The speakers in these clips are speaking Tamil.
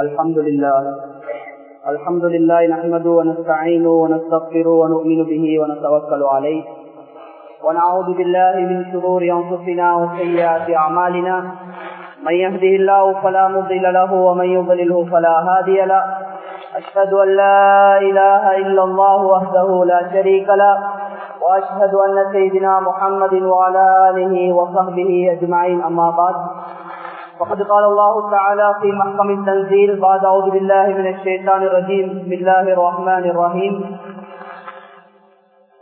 الحمد لله. الحمد لله نحمده ونستعينه ونستغفره ونؤمن به ونتوكل عليه. ونعوذ بالله من شرور أنفسنا وسيئات أعمالنا. من يهده الله فلا مضل له ومن يضلله فلا هادي له. أشهد أن لا إله إلا الله وحده لا شريك له. وأشهد أن سيدنا محمد وعلى آله وصحبه أجمعين. أما بعد فقد قال الله تعالى في محكم التنزيل بعد أعوذ بالله من الشيطان الرجيم. بسم الله الرحمن الرحيم.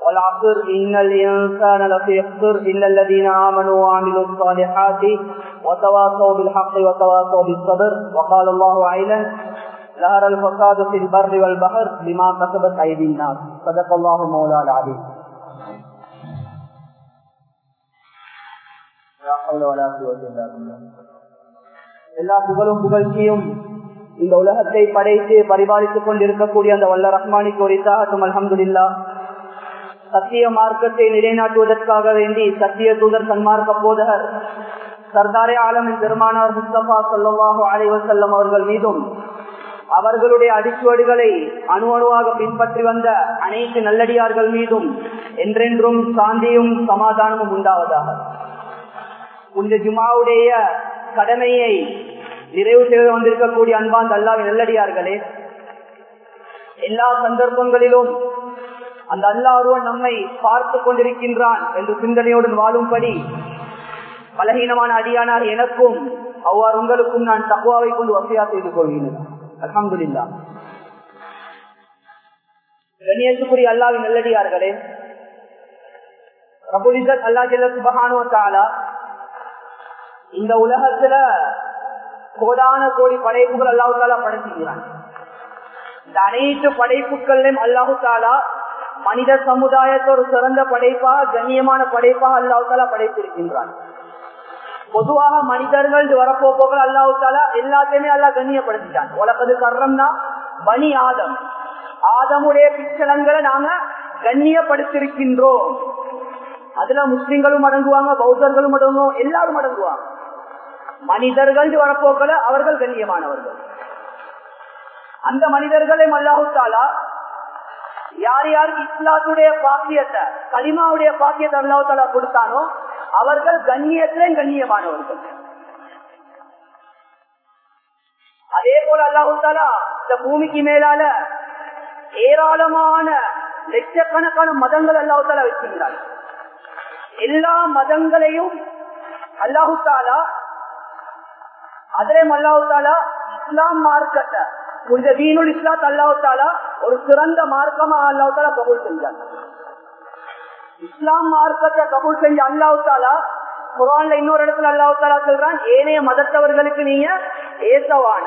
والعصر إن الإنسان لفي خسر. إلا الذين آمنوا وعملوا الصالحات وتواصوا بالحق وتواصوا بالصبر. وقال الله عيلا ظهر الفساد في البر والبحر بما كسبت أيدي الناس. صدق الله مولى العليم لا حول ولا قوة إلا بالله. எல்லா புகழும் புகழ்ச்சியும் இந்த உலகத்தை படைத்து பரிபாலித்துக் கொண்டிருக்கக்கூடிய அந்த வல்ல ரஹ்மானிக்கு ஒரு இசாகட்டும் அலமதுல்லா சத்திய மார்க்கத்தை நிலைநாட்டுவதற்காக வேண்டி சத்திய தூதர் சன்மார்க்க போதகர் சர்தாரே ஆலமின் பெருமானார் முஸ்தபா சொல்லாஹு அலைவசல்லம் அவர்கள் மீதும் அவர்களுடைய அடிச்சுவடுகளை அணு அணுவாக பின்பற்றி வந்த அனைத்து நல்லடியார்கள் மீதும் என்றென்றும் சாந்தியும் சமாதானமும் உண்டாவதாக. இந்த ஜுமாவுடைய கடமையை நிறைவு செய்து வந்திருக்கக்கூடிய அன்பான் அல்லாவின் நல்லடியார்களே எல்லா சந்தர்ப்பங்களிலும் அந்த அல்லா ஒருவன் நம்மை பார்த்து கொண்டிருக்கின்றான் என்று சிந்தனையுடன் வாழும்படி பலகீனமான அடியானார் எனக்கும் அவ்வாறு உங்களுக்கும் நான் தகுவாவை கொண்டு வசையா செய்து கொள்கிறேன் அலமதுல்லா கண்ணியத்துக்குரிய அல்லாவின் நல்லடியார்களே பிரபுலிசத் அல்லா ஜெல்ல சுபகானுவ தாலா இந்த உலகத்துல கோடான கோடி படைப்புகள் அல்லாஹு தாலா படைச்சுகிறான் இந்த அனைத்து படைப்புகள்லையும் அல்லாஹு தாலா மனித சமுதாயத்தை ஒரு சிறந்த படைப்பாக கண்ணியமான படைப்பாக அல்லாஹு தாலா படைத்திருக்கின்றான். பொதுவாக மனிதர்கள் வரப்போக்கள் அல்லாஹு தாலா எல்லாத்தையுமே அல்லா கண்ணியப்படுத்திட்டான். உலகது கர்றம்னா பனி ஆதம். ஆதமுடைய பிச்சலங்களை நாங்க கண்ணியப்படுத்திருக்கின்றோம். அதுல முஸ்லிம்களும் அடங்குவாங்க பௌத்தர்களும் அடங்குவோம் எல்லாரும் அடங்குவாங்க. மனிதர்கள் வரப்போக்கல அவர்கள் கண்ணியமானவர்கள். அந்த மனிதர்களை மல்லாஹுத்தாலா யார் யார் இஸ்லாத்துடைய பாக்கியத்தை கலிமாவுடைய பாக்கியத்தை அல்லாஹாலா கொடுத்தானோ அவர்கள் கண்ணியத்திலே கண்ணியமானவர்கள். அதே போல அல்லாஹாலா இந்த பூமிக்கு மேலால ஏராளமான லட்சக்கணக்கான மதங்கள் அல்லாஹாலா வச்சிருந்தார் எல்லா மதங்களையும் அல்லாஹு தாலா அதிலே அல்லாஹு இஸ்லாம் மார்க்கத்தை புனித தீனுல் இஸ்லாத் அல்லாஹு தாலா ஒரு சிறந்த மார்க்கமா அல்லாஹு கபூல் செஞ்சாங்க. இஸ்லாம் மார்க்கத்தை கபூல் செஞ்ச அல்லாஹு தாலா குரான்ல இன்னொரு இடத்துல அல்லாஹு சொல்றான் ஏனைய மதத்தவர்களுக்கு நீங்க ஏசவான.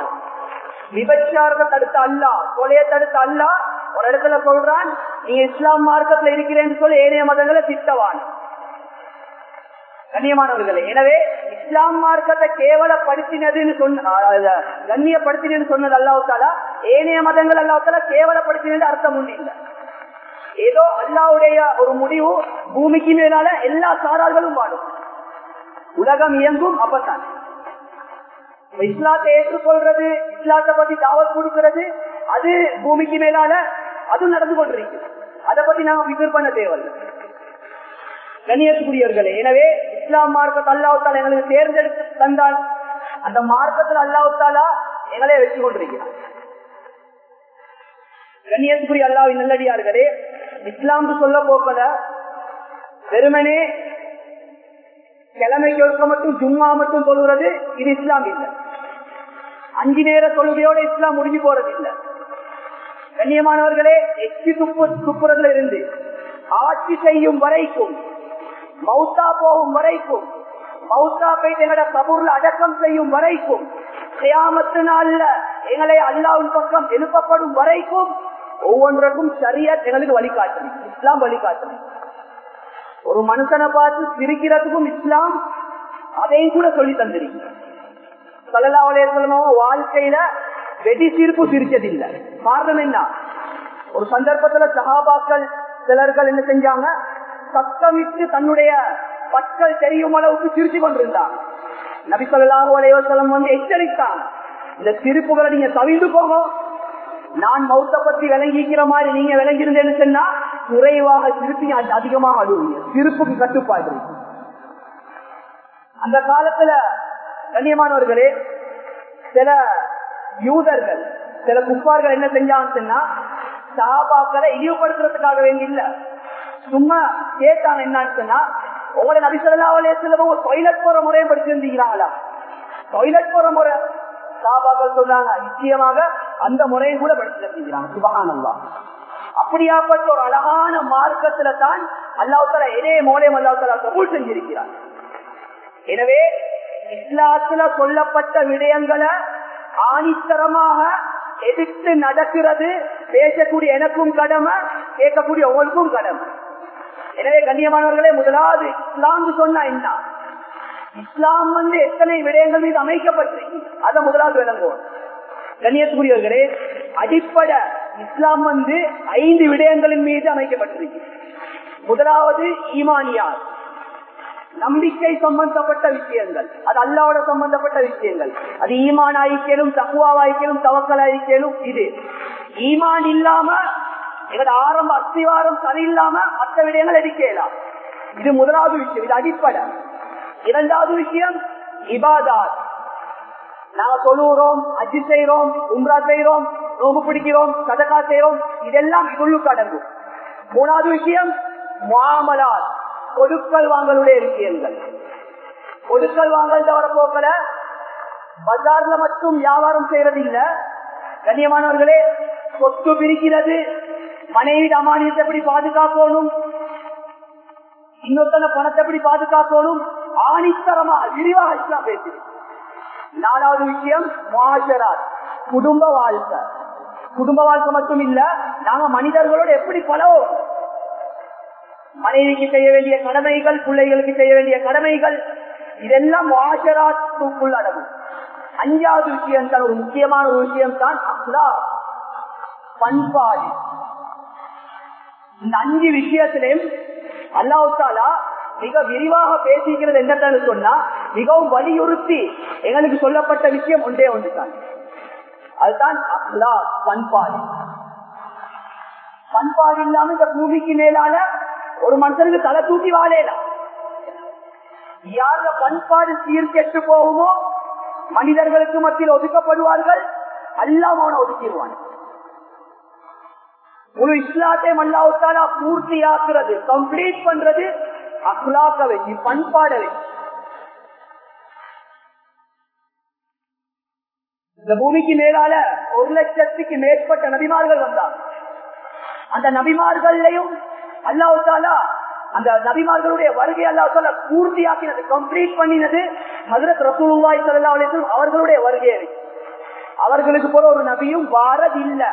விபச்சாரத்தை தடுத்த அல்லா கொலையை தடுத்த அல்லா ஒரு இடத்துல சொல்றான் நீ இஸ்லாம் மார்க்கத்துல இருக்கிறேன்னு சொல்லி ஏனைய மதங்களை திட்டவான. கண்ணியமானவர்களே எனவே இஸ்லாம் மார்க்கத்தை கேவலப்படுத்தினதுன்னு சொன்ன கண்ணியப்படுத்தினு சொன்னது அல்லாவுத்தாலா ஏனைய மதங்கள் அல்லாவுத்தாலா கேவலப்படுத்தினது அர்த்தம் உண்டு இல்லை. ஏதோ அல்லாவுடைய ஒரு முடிவு பூமிக்கு மேலால எல்லா சாரார்களும் வாடும் உலகம் இயங்கும் அப்பத்தான். இஸ்லாத்தை ஏற்றுக்கொள்றது இஸ்லாத்தை பத்தி தாவல் கொடுக்கிறது அது பூமிக்கு மேலால அது நடந்து கொண்டிருக்கு. அதை பத்தி நாம விபர் பண்ண தேவையில்லை. கண்ணியத்துக்குரியவர்களே எனவே இஸ்லாம் மார்க்கத்தை அல்லாவுத்தால எங்களுக்கு தேர்ந்தெடுத்து தந்தால் அந்த மார்க்கத்தில் அல்லாவுத்தாலா எங்களே வச்சு கொண்டிருக்கிறார். கண்ணியத்துக்குரிய அல்லாவின் நல்லடியார்களே இஸ்லாம் சொல்ல போக்கல வெறுமனே கிழமை கேட்க மட்டும் ஜும்மா மட்டும் சொல்லுறது இது இஸ்லாம் இல்லை. அஞ்சு நேர தொழுகையோட இஸ்லாம் முடிஞ்சு போறது இல்லை. கண்ணியமானவர்களே எச்சி துப்பு துப்புறதுல இருந்து ஆட்சி செய்யும் வரைக்கும் மௌத்தா போகும் வரைக்கும் மௌத்தா போய் எங்களோட கபூர்ல அடக்கம் செய்யும் வரைக்கும் கியாமத்து நாள்ல எங்களை அல்லாவின் பக்கம் எழுப்பப்படும் வரைக்கும் ஒவ்வொன்றுக்கும் சரியா எங்களுக்கு வழிகாட்டணும். இஸ்லாம் வழிகாட்டணும். ஒரு மனுஷனை பார்த்து சிரிக்கிறதுக்கும் இஸ்லாம் அதையும் கூட சொல்லி தந்திருக்கு சலலாவலே சொல்லணும் வாழ்க்கையில வெடி சிரிப்பு சிரிச்சதில்லை. காரணம் என்ன? ஒரு சந்தர்ப்பத்துல சகாபாக்கள் சிலர்கள் என்ன செஞ்சாங்க? சத்தமிட்டு தன்னுடைய பற்கள் தெரியும் அளவுக்கு சிரிச்சு கொண்டிருந்தான். நபி அலைவசலம் வந்து எச்சரித்தான். இந்த திருப்புகளை நீங்க தவிர்த்துக்கோங்க நான் மௌத்த பத்தி விளங்கிக்கிற மாதிரி நீங்க விளங்கியிருந்தேன்னு சொன்னா குறைவாக திருப்பி அதிகமாக அழுவீங்க திருப்புக்கு கட்டுப்பாடு அந்த காலத்துல கண்ணியமானவர்களே சில யூதர்கள் சில குப்பார்கள் என்ன செஞ்சாங்கன்னு சொன்னா சாபாக்களை இழிவுபடுத்துறதுக்காக வேண்டி இல்ல. சும்மா கேட்டாங்க என்னன்னு சொன்னா உங்களை நபிசல்லாவலே சில டொய்லெட் போற முறையை படிச்சிருந்தீங்களா டொய்லெட் போற முறை. சாபாக்கள் சொல்றாங்க நிச்சயமாக அந்த முறையை கூட படிச்சிருந்தீங்க சுபகானல்லா அப்படியாப்பட்ட ஒரு அழகான மார்க்கத்துல தான் அல்லாஹால இதே மோலையும் அல்லாஹால கபூல் செஞ்சிருக்கிறார். எனவே இஸ்லாத்துல சொல்லப்பட்ட விடயங்களை ஆணித்தரமாக எதிர்த்து நடக்கிறது பேசக்கூடிய எனக்கும் கடமை கேட்கக்கூடிய உங்களுக்கும் கடமை. எனவே கண்ணியமானவர்களே முதலாவது இஸ்லாம் சொன்னா என்ன? இஸ்லாம் வந்து எத்தனை விடயங்கள் மீது அமைக்கப்பட்டு அதை முதலாவது விளங்குவோம். கண்ணியத்துக்குரியவர்களே அடிப்படை இஸ்லாம் வந்து ஐந்து விடயங்களின் மீது அமைக்கப்பட்டிருக்கு. முதலாவது ஈமானியார் நம்பிக்கை சம்பந்தப்பட்ட விஷயங்கள். அது அல்லாவோட சம்பந்தப்பட்ட விஷயங்கள். அது ஈமான் ஆயிக்கலும் தக்குவாவாய்க்கலும் தவக்கலாய்க்கலும் இது. ஈமான் இல்லாம எங்கட ஆரம்ப அஸ்திவாரம் சரியில்லாம மற்ற விடயங்கள் எடுக்கலாம் இது முதலாவது விஷயம் இது அடிப்படை. இரண்டாவது விஷயம் இபாதாத். நாங்க சொல்லுகிறோம் அஜி செய்யறோம் உம்ரா செய்யறோம் நோம்பு பிடிக்கிறோம் சதகா செய்யறோம் இதெல்லாம் இதுள்ளுக்கு அடங்கும் மூணாவது விஷயம் மாமலாத் கொடுக்கல் வாங்கலுடைய விஷயங்கள். கொடுக்கல் வாங்கல் தவிர போக்கல பஜார்ல மட்டும் வியாபாரம் செய்யறது இல்ல. கண்ணியமானவர்களே சொத்து பிரிக்கிறது மனைவி அமானியத்தை எப்படி பாதுகாக்கணும். இன்னொருத்தன பணத்தை எப்படி பாதுகாக்கணும். ஆணித்தரமா விரிவாக இஸ்லாம் பேசுது நாலாவது விஷயம் மாஷராத் குடும்ப வாழ்க்கை. குடும்ப வாழ்க்கை மட்டும் இல்ல நாங்க மனிதர்களோடு எப்படி பழவோம் மனைவிக்கு செய்ய வேண்டிய கடமைகள் பிள்ளைகளுக்கு செய்ய வேண்டிய கடமைகள் இதெல்லாம் மாஷராத்துக்குள் அடங்கும் அஞ்சாவது விஷயம் தான் ஒரு முக்கியமான ஒரு விஷயம் தான் பண்பாடு. இந்த அஞ்சு விஷயத்திலையும் அல்லாஹாலா மிக விரிவாக பேசிக்கிறது என்னன்னு சொன்னா மிகவும் வலியுறுத்தி எங்களுக்கு சொல்லப்பட்ட விஷயம் ஒன்றே ஒன்று தான். அதுதான் அஹ்லா பண்பாடு. பண்பாடு இல்லாம இந்த பூமிக்கு மேலான ஒரு மனுஷனுக்கு தலை தூக்கி வாழலாம் யார பண்பாடு சீர்கெட்டு போகுமோ? மனிதர்களுக்கு மத்தியில் ஒதுக்கப்படுவார்கள்? அல்லாம அவனை ஒதுக்கிடுவான். ஒரு இஸ்லாத்தை அல்லாவுத்தாலா பூர்த்தி ஆக்குறது கம்ப்ளீட் பண்றது அஹ்லாக்க வச்சு பண்பாட வச்சு இந்த பூமிக்கு மேலால ஒரு லட்சத்துக்கு மேற்பட்ட நபிமார்கள் வந்தார். அந்த நபிமார்களையும் அல்லாவுத்தாலா அந்த நபிமார்களுடைய வருகை அல்லாவுத்தாலா பூர்த்தி ஆக்கினது கம்ப்ளீட் பண்ணினது மதுரத் ரசூலுல்லாய் சல்லா அவர்களுடைய வருகை அவர்களுக்கு போற ஒரு நபியும் வாரதில்லை.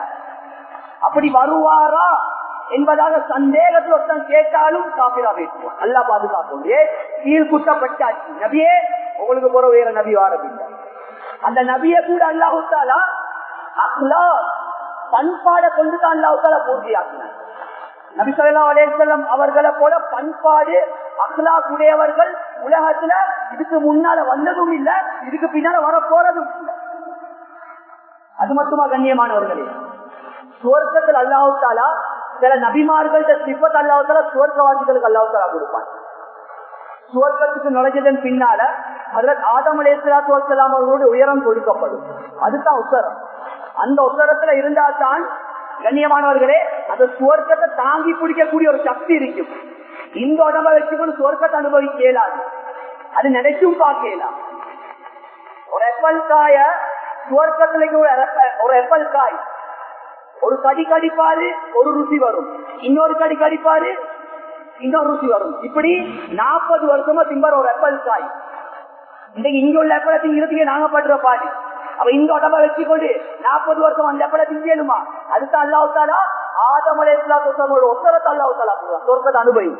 அப்படி வருவாரா என்பதாக சந்தேகத்தில் ஒருத்தன் கேட்டாலும் காப்பிரா பேசுவோம் நல்லா பாதுகாப்போம் ஏ கீழ் குட்டப்பட்டாச்சு நபியே உங்களுக்கு போற வேற நபி வாரதில்லை அந்த நபிய கூட அல்லாஹாலா அக்லா பண்பாட கொண்டுதான் அல்லாஹாலா பூர்த்தியாக்கினார். நபி சொல்லா அலேசல்லம் அவர்களை போல பண்பாடு அக்லா உடையவர்கள் உலகத்துல இதுக்கு முன்னால வந்ததும் இல்ல இதுக்கு பின்னால வர போறதும் இல்லை. அது மட்டுமா கண்ணியமானவர்களே? சுவர்க்கத்தில் அல்லாவுத்தாலா சில நபிமார்கள்ட்ட சிப்பத் அல்லாவுத்தாலா சுவர்க்கவாசிகளுக்கு அல்லாவுத்தாலா கொடுப்பான். சுவர்க்கத்துக்கு நுழைஞ்சதன் பின்னால அதுல ஆதம் அலேஸ்லாத்து வசலாம் அவர்களுடைய உயரம் கொடுக்கப்படும். அதுதான் உத்தரம். அந்த உத்தரத்துல இருந்தா தான் கண்ணியமானவர்களே அந்த சுவர்க்கத்தை தாங்கி பிடிக்கக்கூடிய ஒரு சக்தி இருக்கும். இந்த உடம்ப வச்சுக்கொண்டு சுவர்க்கத்தை அனுபவிக்க இயலாது. அது நினைச்சும் பார்க்கலாம் ஒரு எப்பல் காய சுவர்க்கத்துல ஒரு எப்பல் காய் ஒரு கடி கடிப்பாரு ஒரு ருசி வரும். இன்னொரு கடி கடிப்பாரு இன்னொரு ருசி வரும். இப்படி நாற்பது வருஷமா திம்பர் ஒரு அப்பல் காய். இன்னைக்கு இங்க உள்ள எப்பல திங்கிறதுக்கே நாங்க படுற பாடி. அப்ப இந்த உடம்ப வச்சுக்கொண்டு நாற்பது வருஷம் அந்த எப்பல திங்கலுமா அதுதான் அல்லாவுத்தாலா ஆதமலை ஒத்தரத்தை அல்லாவுத்தாலா சொர்க்கத்தை அனுபவி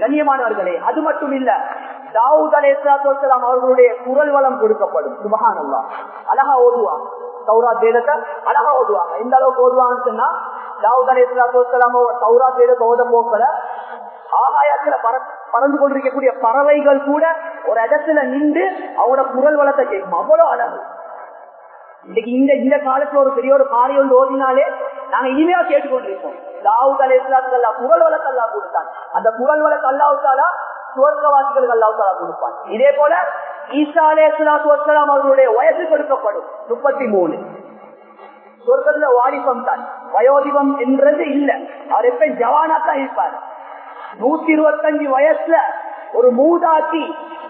கண்ணியமானவர்களே அது மட்டும் இல்ல தாவூத் அலே அவர்களுடைய குரல் வளம் கொடுக்கப்படும். சுபகானல்லா அழகா ஓதுவா சௌரா வேதத்தை அழகா ஓதுவாங்க எந்த அளவுக்கு ஓதுவாங்கன்னு சொன்னா தாவூத் அலே சௌரா வேதத்தை ஓத போக்கல ஆகாயத்துல பறந்து கொண்டிருக்கக்கூடிய பறவைகள் கூட ஒரு இடத்துல நின்று அவங்களோட குரல் வளத்தை கேட்கும் அவ்வளவு அழகு இன்னைக்கு இந்த இந்த காலத்துல ஒரு பெரிய ஒரு காரியம் வந்து ஓதினாலே நாங்க இனிமையா கேட்டுக்கொண்டிருக்கோம் தாவூத் அலி குரல் வழக்கு அல்லா கொடுத்தான் அந்த குரல் வழக்கு அல்லாவுத்தாலா சுவர்க்கவாசிகளுக்கு அல்லாவுத்தாலா கொடுப்பான். இதே போல ஈசா அலே வசலாம் அவர்களுடைய வயசு கொடுக்கப்படும். முப்பத்தி மூணு சொர்க்கத்துல வாலிபம் தான். வயோதிபம் என்றது இல்ல. அவர் எப்ப ஜவானா தான் இருப்பார். நூத்தி இருபத்தஞ்சு வயசுல ஒரு மூதாத்தி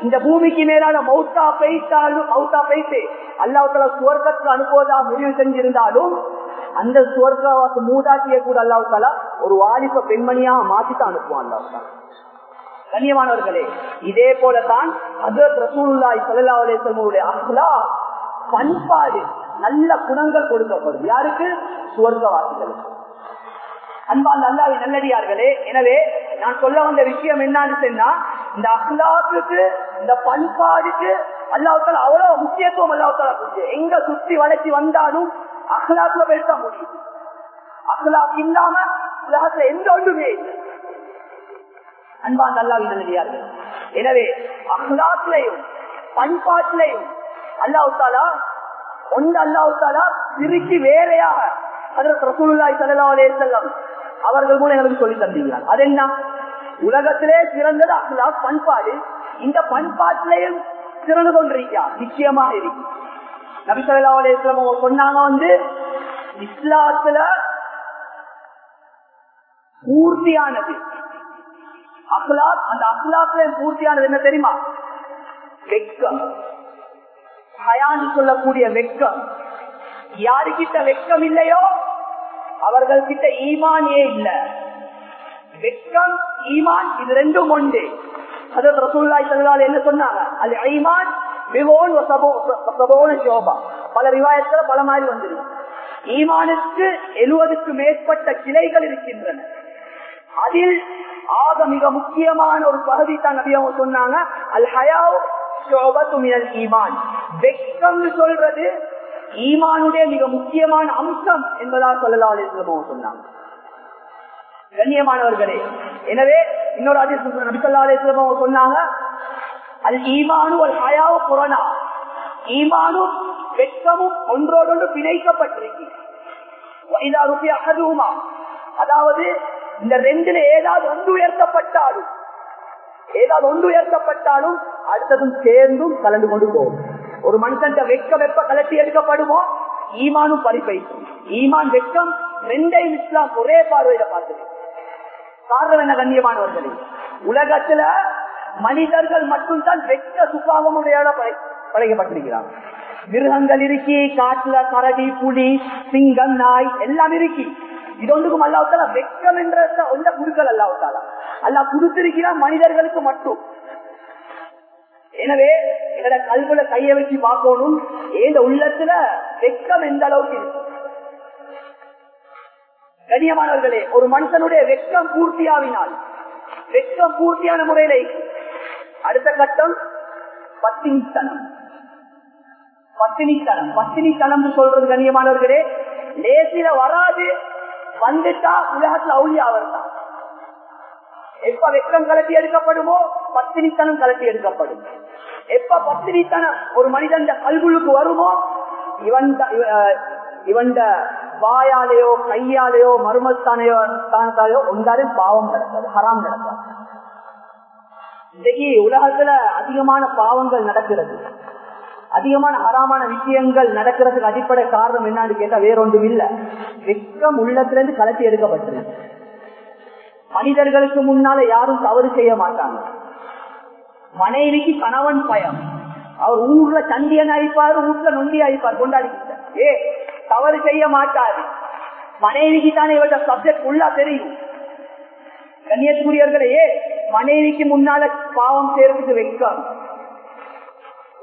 இந்த பூமிக்கு மேலான மௌத்தா பெய்தாலும் மௌத்தா பெய்து அல்லாஹால சுவர்க்கத்துக்கு அனுப்புவதா முடிவு செஞ்சிருந்தாலும் அந்த சுவர்க்கவாச மூதாட்டியை கூட அல்லாஹால ஒரு வாலிப பெண்மணியா மாத்தித்தான் அனுப்புவான் அல்லாஹால கண்ணியமானவர்களே இதே போலதான் ஹசரத் ரசூலுல்லாய் சல்லா அலேசல்முடைய அஹ்லா பண்பாடு நல்ல குணங்கள் கொடுக்கப்படும். யாருக்கு? சுவர்க்கவாசிகளுக்கு. அன்பா நல்லாவி நல்லடியார்களே எனவே நான் சொல்ல வந்த விஷயம் என்னன்னு சொன்னா இந்த அஹ்லாத்துக்கு இந்த பண்பாடுக்கு அல்லாஹால அவ்வளவு முக்கியத்துவம் அல்லாஹால கொடுத்து எங்க சுத்தி வளர்ச்சி வந்தாலும் அஹ்லாத்துல பேச முடியும். அஹ்லாக் இல்லாம உலகத்துல எந்த ஒன்றுமே இல்லை. அன்பா நல்லாவி நல்லடியார்கள் எனவே அஹ்லாத்திலையும் பண்பாட்டிலையும் அல்லாஹாலா ஒன்று அல்லாஹாலா திருச்சி வேறையாக அதற்கு ரசூலுல்லாய் சல்லா அலே செல்லம் அவர்கள் கூட எங்களுக்கு சொல்லி தந்தீர்கள் அது என்ன உலகத்திலே சிறந்தது அஹ்லா பண்பாடு. இந்த பண்பாட்டிலையும் சிறந்து கொண்டிருக்கா நிச்சயமா இருக்கு. நபி சொல்லா அலே செல்லம் சொன்னாங்க வந்து இஸ்லாத்துல பூர்த்தியானது. அஹ்லாக் அந்த அஹ்லாக்ல பூர்த்தியானது என்ன தெரியுமா? வெக்கம். ஹயான்னு சொல்லக்கூடிய வெக்கம். யாருக்கிட்ட வெக்கம் இல்லையோ அவர்கள் கிட்ட ஈமானே இல்ல. வெக்கம் ஈமான் இது ரெண்டும் ஒன்று அது ரசூல்லாய் சல்லால் என்ன சொன்னாங்க? அது ஐமான் விவோன் சோபா பல விவாயத்துல பல மாதிரி வந்துடும் ஈமானுக்கு எழுவதுக்கு மேற்பட்ட கிளைகள் இருக்கின்றன. அதில் ஆக மிக முக்கியமான ஒரு பகுதி தான் நபியாவும் சொன்னாங்க அல் ஹயாவ் ஈமான். வெக்கம் சொல்றது ஈமானுடைய மிக முக்கியமான அம்சம் என்பதாக சொல்லலாம் சொன்னாங்க. கண்ணியமானவர்களே எனவே இன்னொரு அதிர்ஷ்டம் நபிசல்லா சொன்னாங்க அல் ஈமானு ஒரு ஹயாவு புறனா ஈமானும் வெட்கமும் ஒன்றோடொன்று பிணைக்கப்பட்டிருக்கு அதாவது இந்த ரெண்டுல ஏதாவது ஒன்று உயர்த்தப்பட்டாலும் ஏதாவது ஒன்று உயர்த்தப்பட்டாலும் அடுத்ததும் சேர்ந்தும் கலந்து கொண்டு போகும். ஒரு மனுஷன் வெக்க வெப்ப கலட்டி எடுக்கப்படுமோ ஈமானும் பறிப்பைக்கும். ஈமான் வெக்கம் ரெண்டையும் இஸ்லாம் ஒரே பார்வையில பார்த்தது காரணம் என்ன கண்ணியமானவர்களே? உலகத்துல மனிதர்கள் மட்டும்தான் வெக்க சுபாவமுடைய படைக்கப்பட்டிருக்கிறாங்க மிருகங்கள் இருக்கி காட்டுல கரடி புலி சிங்கம் நாய் எல்லாம் இருக்கி இது ஒன்றுக்கும் அல்லாவுத்தால வெக்கம் என்ற ஒன்ற குடுக்கல் அல்லாவுத்தால அல்லா கொடுத்திருக்கிறான் மனிதர்களுக்கு மட்டும் எனவே என்னோட கல்வில கைய வச்சு பார்க்கணும். ஏந்த உள்ளத்துல வெக்கம் எந்த அளவுக்கு இருக்கு? கண்ணியமானவர்களே ஒரு மனுஷனுடைய வெக்கம் பூர்த்தியாவினால் வெக்கம் பூர்த்தியான முறையில அடுத்த கட்டம் பத்தினித்தனம். பத்தினித்தனம். பத்தினித்தனம் சொல்றது கண்ணியமானவர்களே லேசில வராது. வந்துட்டா உலகத்துல அவுளியா தான் எப்ப வெக்கம் கலட்டி எடுக்கப்படுமோ பத்தினித்தனம் கலட்டி எடுக்கப்படும். எப்ப பத்தினித்தனம் ஒரு மனிதன் கல்குழுக்கு வருமோ இவன் இவன் வாயாலேயோ கையாலேயோ மருமஸ்தானையோ ஸ்தானத்தாலேயோ ஒன்றாலும் பாவம் நடக்காது ஹராம் நடக்காது. இன்னைக்கு உலகத்துல அதிகமான பாவங்கள் நடக்கிறது. அதிகமான ஆறாமான விஷயங்கள் நடக்கிறதுக்கு அடிப்படை காரணம் என்னன்னு கேட்டா வேறொன்றும் இல்ல வெக்கம் உள்ளத்திலிருந்து கலத்தி எடுக்கப்பட்டது. மனிதர்களுக்கு முன்னால யாரும் தவறு செய்ய மாட்டாங்க. மனைவிக்கு கணவன் பயம். அவர் ஊர்ல சண்டியன் அழிப்பார் ஊர்ல நொண்டி அழிப்பார் கொண்டாடி ஏ தவறு செய்ய மாட்டாரு. மனைவிக்கு தானே இவற்ற சப்ஜெக்ட் உள்ளா தெரியும். கண்ணியத்துக்குரியவர்களே மனைவிக்கு முன்னால பாவம் செய்யறதுக்கு வைக்கம்.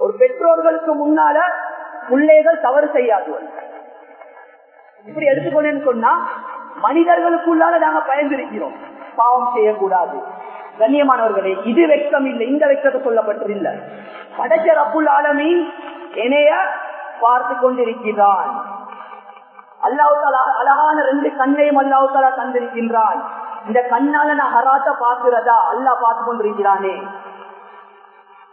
ஒரு பெற்றோர்களுக்கு முன்னால பிள்ளைகள் தவறு செய்யாது. இப்படி எடுத்துக்கொண்டேன்னு சொன்னா மனிதர்களுக்குள்ளால நாங்க பயந்திருக்கிறோம். பாவம் செய்யக்கூடாது. கண்ணியமானவர்களே இது வெக்கம் இல்லை இந்த வெக்கத்தை சொல்லப்பட்டில்லை படைச்ச ரப்புல் ஆலமி இணைய பார்த்து கொண்டிருக்கிறான். அல்லாவுத்தாலா அழகான ரெண்டு கண்ணையும் அல்லாவுத்தாலா தந்திருக்கின்றான். இந்த கண்ணால நான் ஹராத்த பாக்குறதா அல்லா பார்த்து கொண்டிருக்கிறானே.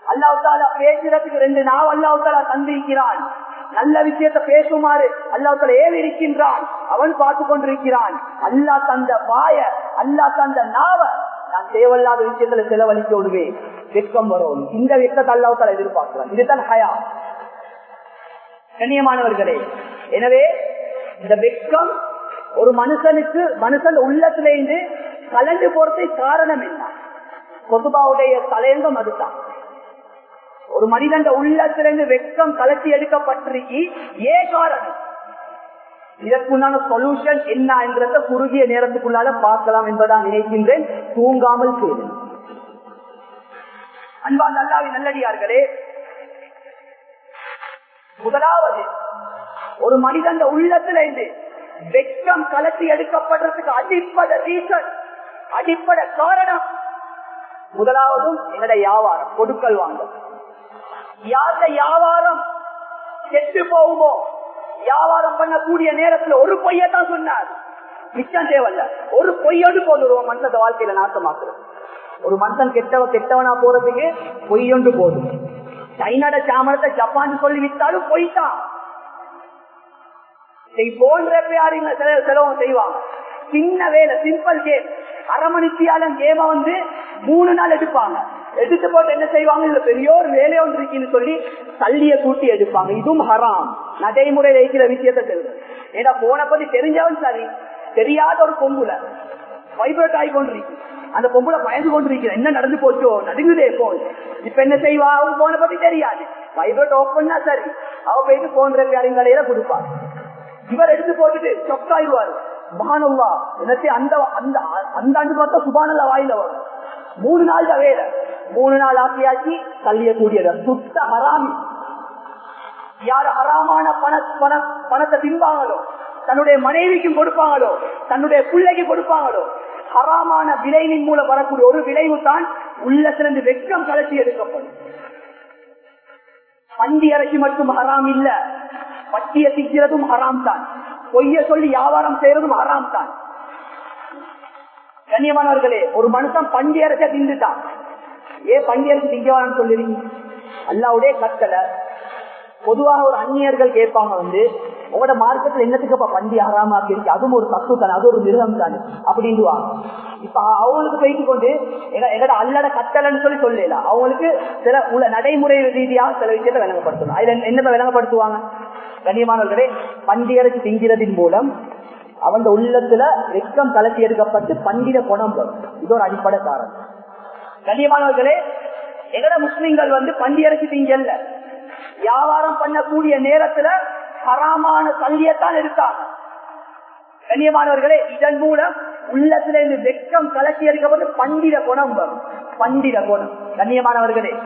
அல்லாவுத்தாலா பேசுறதுக்கு ரெண்டு நாள் அல்லாவுத்தாலா தந்திருக்கிறான். நல்ல விஷயத்தை பேசுமாறு அல்லாஹ் ஏவி இருக்கின்றான் அவன் பார்த்து கொண்டிருக்கிறான். அல்லா தந்த வாய அல்லா தந்த நாவ நான் தேவையில்லாத விஷயத்துல செலவழிக்க விடுவேன். வெட்கம் வரும். இந்த வெட்கத்தை அல்லாவுத்தால எதிர்பார்க்கிறான். இதுதான் ஹயா. கண்ணியமானவர்களே எனவே இந்த வெட்கம் ஒரு மனுஷனுக்கு மனுஷன் உள்ளத்திலிருந்து கலந்து போறதுக்கு காரணம் என்ன? கொசுபாவுடைய தலையங்கம் அதுதான். ஒரு மனிதன் உள்ளத்திலிருந்து வெக்கம் கலத்தி எடுக்கப்பட்டிருக்கி ஏ காரணம் இதற்குண்டான சொல்யூஷன் என்ன என்கிறத குறுகிய நேரத்துக்குள்ளால பார்க்கலாம் என்பதான் நினைக்கின்றேன். தூங்காமல் செய்து அன்பா நல்லாவி நல்லடியார்களே முதலாவது ஒரு மனிதன் உள்ளத்திலிருந்து வெக்கம் கலத்தி எடுக்கப்படுறதுக்கு அடிப்படை ரீசன் அடிப்படை காரணம். முதலாவதும் என்னுடைய வியாபாரம் கொடுக்கல் வாங்க யாருடைய வியாபாரம் கெட்டு போகுமோ? வியாபாரம் பண்ணக்கூடிய நேரத்துல ஒரு பொய்யத்தான் சொன்னார். மிச்சம் தேவையில்ல. ஒரு பொய்யோடு போதும். மனுஷன் வாழ்க்கையில நாசமாக்குறது. ஒரு மனுஷன் கெட்டவ கெட்டவனா போறதுக்கு பொய்யொண்டு போதும். சைனாட சாமரத்தை ஜப்பான் சொல்லி வித்தாலும் பொய்தான் போன்ற யாருங்க செலவு செய்வாங்க. சின்ன வேலை சிம்பிள் கேம் அரை மணித்தியாலும் கேம வந்து மூணு நாள் எடுப்பாங்க. எடுத்து போட்டு என்ன செய்வாங்க? இதுல பெரியோர் வேலை ஒன்று இருக்குன்னு சொல்லி தள்ளிய கூட்டி எடுப்பாங்க. இதுவும் ஹராம். நடைமுறை வைக்கிற விஷயத்த தெரியும் ஏன்னா போன பத்தி தெரிஞ்சவன் சரி. தெரியாத ஒரு பொம்புல. வைப்ரேட் ஆகி கொண்டிருக்கு. அந்த பொம்புல பயந்து கொண்டிருக்கிற என்ன நடந்து போச்சோ? நடுங்குதே போன் இப்ப என்ன செய்வா? அவன் போன பத்தி தெரியாது. வைப்ரேட் ஆஃப் பண்ணா சரி. அவ போயிட்டு போன்ற கடையில கொடுப்பாரு இவர் எடுத்து போட்டுட்டு சொக்காயிடுவாரு மகானவா எனக்கு அந்த அந்த அந்த ஆண்டு பார்த்தா சுபானல்ல வாயில வரும். மூணு நாள் தான் வேலை. மூணு நாள் ஆசையாக்கி தள்ளியக்கூடியது. சுத்த ஹராமி. யார் அறாமான பண பண பணத்தை தின்பாங்களோ தன்னுடைய மனைவிக்கும் கொடுப்பாங்களோ தன்னுடைய பிள்ளைக்கு கொடுப்பாங்களோ ஹராமான விளைவின் மூலம் வரக்கூடிய ஒரு விளைவு தான் உள்ளத்திலிருந்து வெக்கம் கலட்டி எடுக்கப்படும். பண்டி அரைச்சி மட்டும் ஹராம் இல்ல. பட்டிய திக்கிறதும் ஹராம் தான். பொய்ய சொல்லி வியாபாரம் செய்யறதும் ஹராம் தான். கண்ணியமானவர்களே ஒரு மனுஷன் பண்டி அரைச்ச திண்டுட்டான் ஏன் பண்டி அரைச்சி திங்கவான்னு சொல்லிருக்கீங்க அல்லாவுடைய கட்டளை. பொதுவாக ஒரு அந்நியர்கள் கேட்பாங்க வந்து உங்களோட மார்க்கெட்ல என்னத்துக்கு பண்டி ஆறாமாக்கி இருக்கு? அதுவும் ஒரு தத்து தானே அது ஒரு மிருகம் தானே? அப்படின்டுவாங்க இப்ப அவங்களுக்கு போயிட்டு கொண்டு எங்கட அல்லட கட்டளைன்னு சொல்லி சொல்லல. அவங்களுக்கு சில உள்ள நடைமுறை ரீதியாக சில விஷயத்தை விளங்கப்படுத்தணும். அதுல என்னத்தை விளங்கப்படுத்துவாங்க? கண்ணியமானவர்களே பண்டிகரைக்கு திங்கிறதின் மூலம் அவன் உள்ளத்துல வெக்கம் கலத்தி எடுக்கப்பட்டு பண்டிக குணம் இது ஒரு அடிப்படை காரணம். கண்ணியமானவர்களே எங்கட முஸ்லிம்கள் வந்து பண்டிகரைக்கு திங்கல்ல? வியாபாரம் பண்ணக்கூடிய நேரத்துல ஹராமான கல்வியத்தான் இருக்காங்க. கண்ணியமானவர்களே இதன் மூலம் உள்ளத்துல இருந்து வெக்கம் கலக்கி எடுக்கப்பட்டு பண்டித குணம் வரும். பண்டித குணம். கண்ணியமானவர்களே